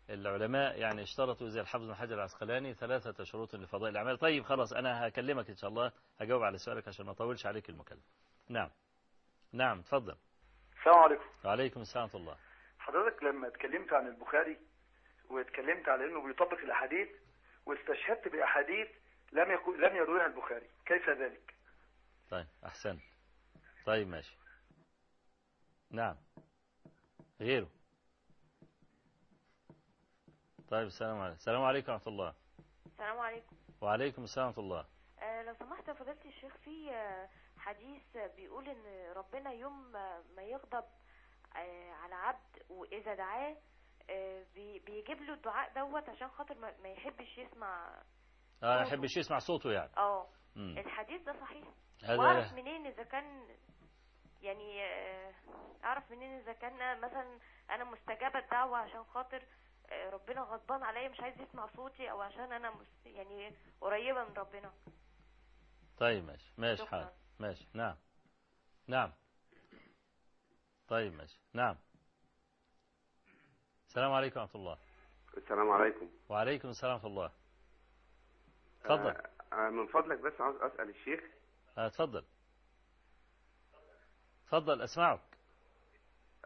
العلماء يعني اشترطوا زي الحافظ بن حجر العسقلاني ثلاثة شروط لفضائل الأعمال. طيب خلاص أنا هكلمك إن شاء الله هجاوب على سؤالك عشان ما أطولش عليك المكالمة. نعم. نعم تفضل. السلام عليكم. وعليكم السلام ورحمة الله. حضرتك لما اتكلمت عن البخاري واتكلمت على انه بيطبق الأحاديث واستشهدت بأحاديث لم يكن لم يرويها البخاري كيف ذلك؟ طيب أحسنت. طيب ماشي. نعم. غيره. طيب السلام عليكم. السلام عليكم ورحمة الله. السلام عليكم. وعليكم السلام ورحمة الله. آه لو سمحت فضيلة الشيخ في آه، حديث بيقول إن ربنا يوم ما ما يغضب آه، على عبد وإذا دعاه آه، بي- بيجيب له الدعاء دوت عشان خاطر ما ما يحبش يسمع آه يحبش يسمع صوته يعني. آه. الحديث ده صحيح؟ هذا وأعرف منين إذا كان يعني آه، أعرف منين إذا كان مثلا أنا مستجابة الدعوة عشان خاطر آه، ربنا غضبان عليا مش عايز يسمع صوتي أو عشان أنا يعني قريبة من ربنا. طيب ماشي ماشي. حال ماشي نعم. نعم. طيب ماشي نعم. السلام عليكم ورحمة الله. السلام عليكم. وعليكم السلام ورحمة الله. تفضل آه، آه، من فضلك بس عاوز أسأل الشيخ. آه، تفضل تفضل أسمعك.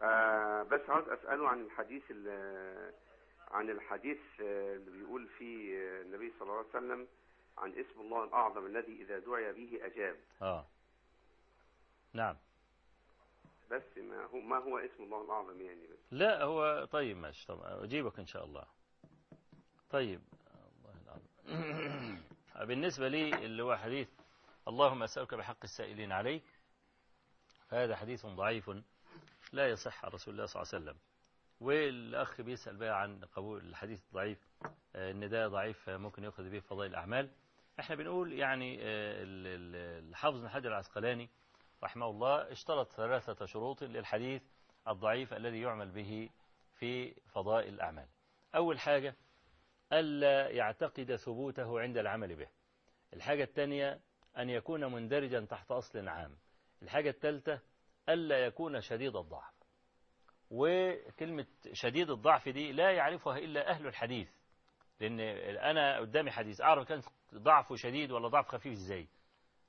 آه، بس عاوز أسأله عن الحديث ال- عن الحديث آه، اللي بيقول فيه آه، النبي صلى الله عليه وسلم عن اسم الله الأعظم الذي إذا دعي به أجاب. آه. نعم. بس ما هو ما هو اسم الله الأعظم يعني بس؟ لا هو طيب ماشي طبعا أجيبك إن شاء الله. طيب الله العظيم *clears throat* بالنسبة لي اللي هو حديث اللهم أسألك بحق السائلين عليك فهذا حديث ضعيف لا يصح عن رسول الله صلى الله عليه وسلم. والأخ بيسأل بقى عن قبول الحديث الضعيف آه، إن ده ضعيف ممكن يأخذ به فضائل الأعمال. إحنا بنقول يعني آه، ال- ال- الحافظ حجر العسقلاني رحمه الله اشترط ثلاثة شروط للحديث الضعيف الذي يعمل به في فضائل الأعمال. أول حاجة ألا يعتقد ثبوته عند العمل به. الحاجة الثانية أن يكون مندرجا تحت أصل عام. الحاجة الثالثة ألا يكون شديد الضعف. وكلمة شديد الضعف دي لا يعرفها إلا أهل الحديث. لأن أنا قدامي حديث أعرف كان ضعفه شديد ولا ضعف خفيف إزاي.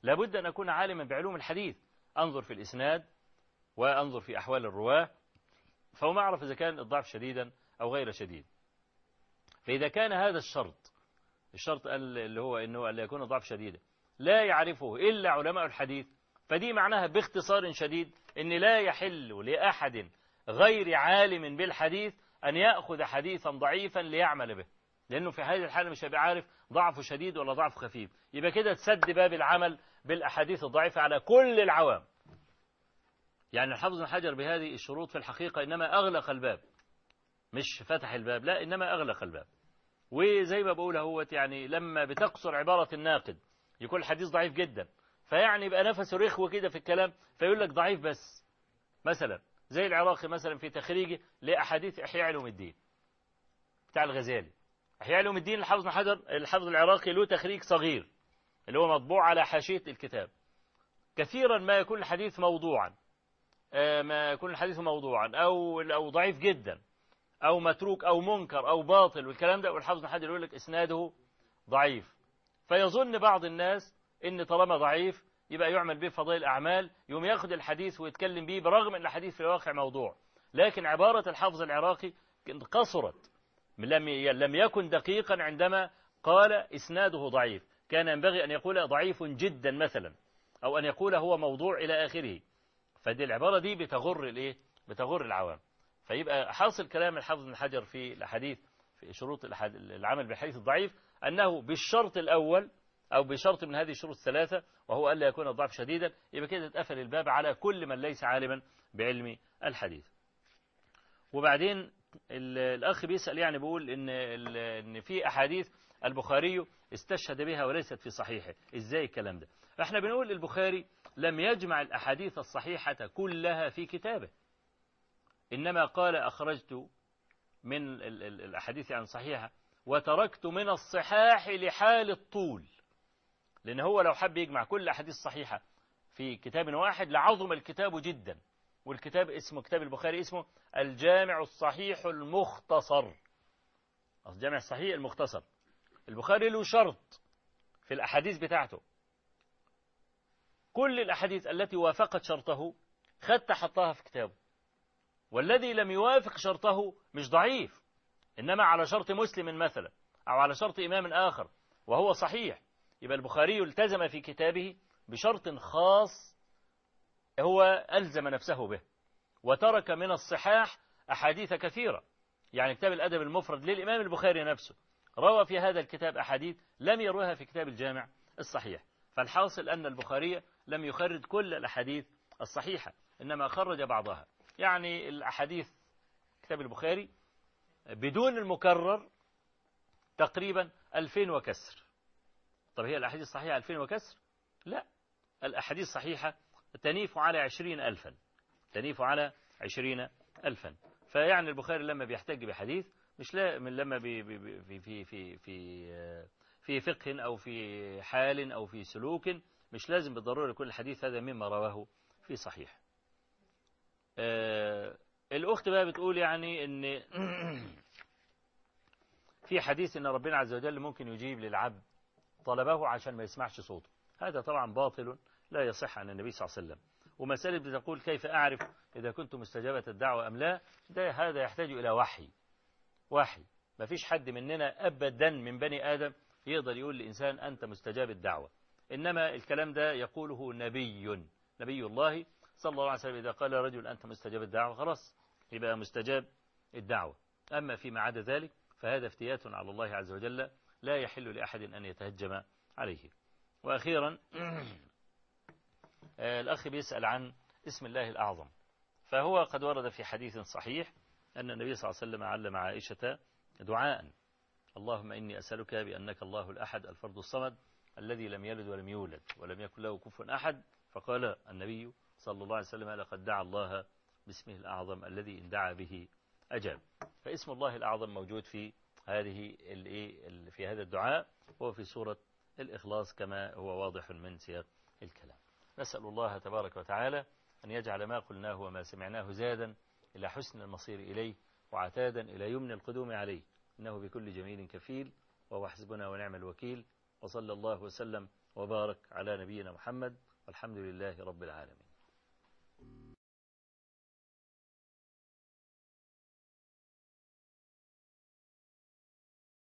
لابد أن أكون عالما بعلوم الحديث. أنظر في الإسناد وأنظر في أحوال الرواة فهو ما أعرف إذا كان الضعف شديدا أو غير شديد. فإذا كان هذا الشرط الشرط اللي هو أنه ألا يكون الضعف شديدا لا يعرفه إلا علماء الحديث فدي معناها باختصار شديد أن لا يحل لأحد غير عالم بالحديث أن يأخذ حديثا ضعيفا ليعمل به لأنه في هذه الحالة مش هيبقى عارف شديد ولا ضعف خفيف. يبقى كده تسد باب العمل بالأحاديث الضعيفة على كل العوام. يعني الحافظ بن حجر بهذه الشروط في الحقيقة إنما أغلق الباب. مش فتح الباب لا إنما أغلق الباب. وزي ما بقول أهوت يعني لما بتقصر عبارة الناقد يكون الحديث ضعيف جدا. فيعني يبقى نفسه رخوة كده في الكلام فيقول لك ضعيف بس. مثلا زي العراقي مثلا في تخريجه لأحاديث إحياء علوم الدين. بتاع الغزالي. إحياء علوم الدين الحافظ حجر الحافظ العراقي له تخريج صغير اللي هو مطبوع على حاشية الكتاب. كثيرا ما يكون الحديث موضوعا. آه، ما يكون الحديث موضوعا أو أو ضعيف جدا. أو متروك أو منكر أو باطل والكلام ده والحافظ حجر يقول لك إسناده ضعيف. فيظن بعض الناس إن طالما ضعيف يبقى يعمل به فضائل الأعمال يوم ياخد الحديث ويتكلم به برغم أن الحديث في الواقع موضوع. لكن عبارة الحافظ العراقي قصرت لم لم يكن دقيقا عندما قال إسناده ضعيف. كان ينبغي أن يقول ضعيف جدا مثلا أو أن يقول هو موضوع إلى آخره. فدي العبارة دي بتغر الإيه؟ بتغر العوام. فيبقى حاصل كلام الحافظ بن حجر في الحديث في شروط العمل بالحديث الضعيف أنه بالشرط الأول أو بشرط من هذه الشروط الثلاثة وهو ألا يكون الضعف شديدا يبقى كده اتقفل الباب على كل من ليس عالما بعلم الحديث. وبعدين ال- الأخ بيسأل يعني بيقول إن إن في أحاديث البخاري استشهد بها وليست في صحيحه. إزاي الكلام ده؟ إحنا بنقول البخاري لم يجمع الأحاديث الصحيحة كلها في كتابه. إنما قال أخرجت من ال- ال- الأحاديث عن صحيحة وتركت من الصحاح لحال الطول لأن هو لو حب يجمع كل الأحاديث الصحيحة في كتاب واحد لعظم الكتاب جدا والكتاب اسمه كتاب البخاري اسمه الجامع الصحيح المختصر. الجامع الصحيح المختصر. البخاري له شرط في الأحاديث بتاعته. كل الأحاديث التي وافقت شرطه خدت حطها في كتابه. والذي لم يوافق شرطه مش ضعيف. إنما على شرط مسلم مثلا أو على شرط إمام آخر وهو صحيح. يبقى البخاري التزم في كتابه بشرط خاص هو ألزم نفسه به وترك من الصحاح أحاديث كثيرة. يعني كتاب الأدب المفرد للإمام البخاري نفسه. روى في هذا الكتاب أحاديث لم يروها في كتاب الجامع الصحيح. فالحاصل أن البخاري لم يخرج كل الأحاديث الصحيحة إنما خرج بعضها. يعني الأحاديث كتاب البخاري بدون المكرر تقريبا ألفين وكسر. طب هي الأحاديث الصحيحة ألفين وكسر؟ لا. الأحاديث الصحيحة تنيف على عشرين ألفا. تنيف على عشرين ألفا. فيعني البخاري لما بيحتج بحديث مش لا من لما بي بي في في في في في فقه أو في حال أو في سلوك مش لازم بالضرورة يكون الحديث هذا مما رواه في صحيح. آه الأخت بقى بتقول يعني إن *clears throat* في حديث إن ربنا عز وجل ممكن يجيب للعبد طلبه عشان ما يسمعش صوته. هذا طبعا باطل لا يصح عن النبي صلى الله عليه وسلم. ومسألة بتقول كيف أعرف إذا كنت مستجابة الدعوة أم لا؟ ده هذا يحتاج إلى وحي. وحي. ما فيش حد مننا أبدا من بني آدم يقدر يقول لإنسان أنت مستجاب الدعوة. إنما الكلام ده يقوله نبي. نبي الله صلى الله عليه وسلم إذا قال رجل أنت مستجاب الدعوة خلاص يبقى مستجاب الدعوة. أما فيما عدا ذلك فهذا افتيات على الله عز وجل لا يحل لأحد أن يتهجم عليه. وأخيرا *clears throat* الأخ بيسأل عن اسم الله الأعظم. فهو قد ورد في حديث صحيح أن النبي صلى الله عليه وسلم علم عائشة دعاء. اللهم إني أسألك بأنك الله الأحد الفرد الصمد الذي لم يلد ولم يولد ولم يكن له كفوا أحد. فقال النبي صلى الله عليه وسلم لقد دعا الله باسمه الأعظم الذي إن دعا به أجاب فاسم الله الأعظم موجود في هذه في هذا الدعاء هو في سورة الإخلاص كما هو واضح من سياق الكلام. نسأل الله تبارك وتعالى أن يجعل ما قلناه وما سمعناه زادا إلى حسن المصير إليه وعتادا إلى يمن القدوم عليه. إنه بكل جميل كفيل وهو حسبنا ونعم الوكيل. وصلى الله وسلم وبارك على نبينا محمد والحمد لله رب العالمين.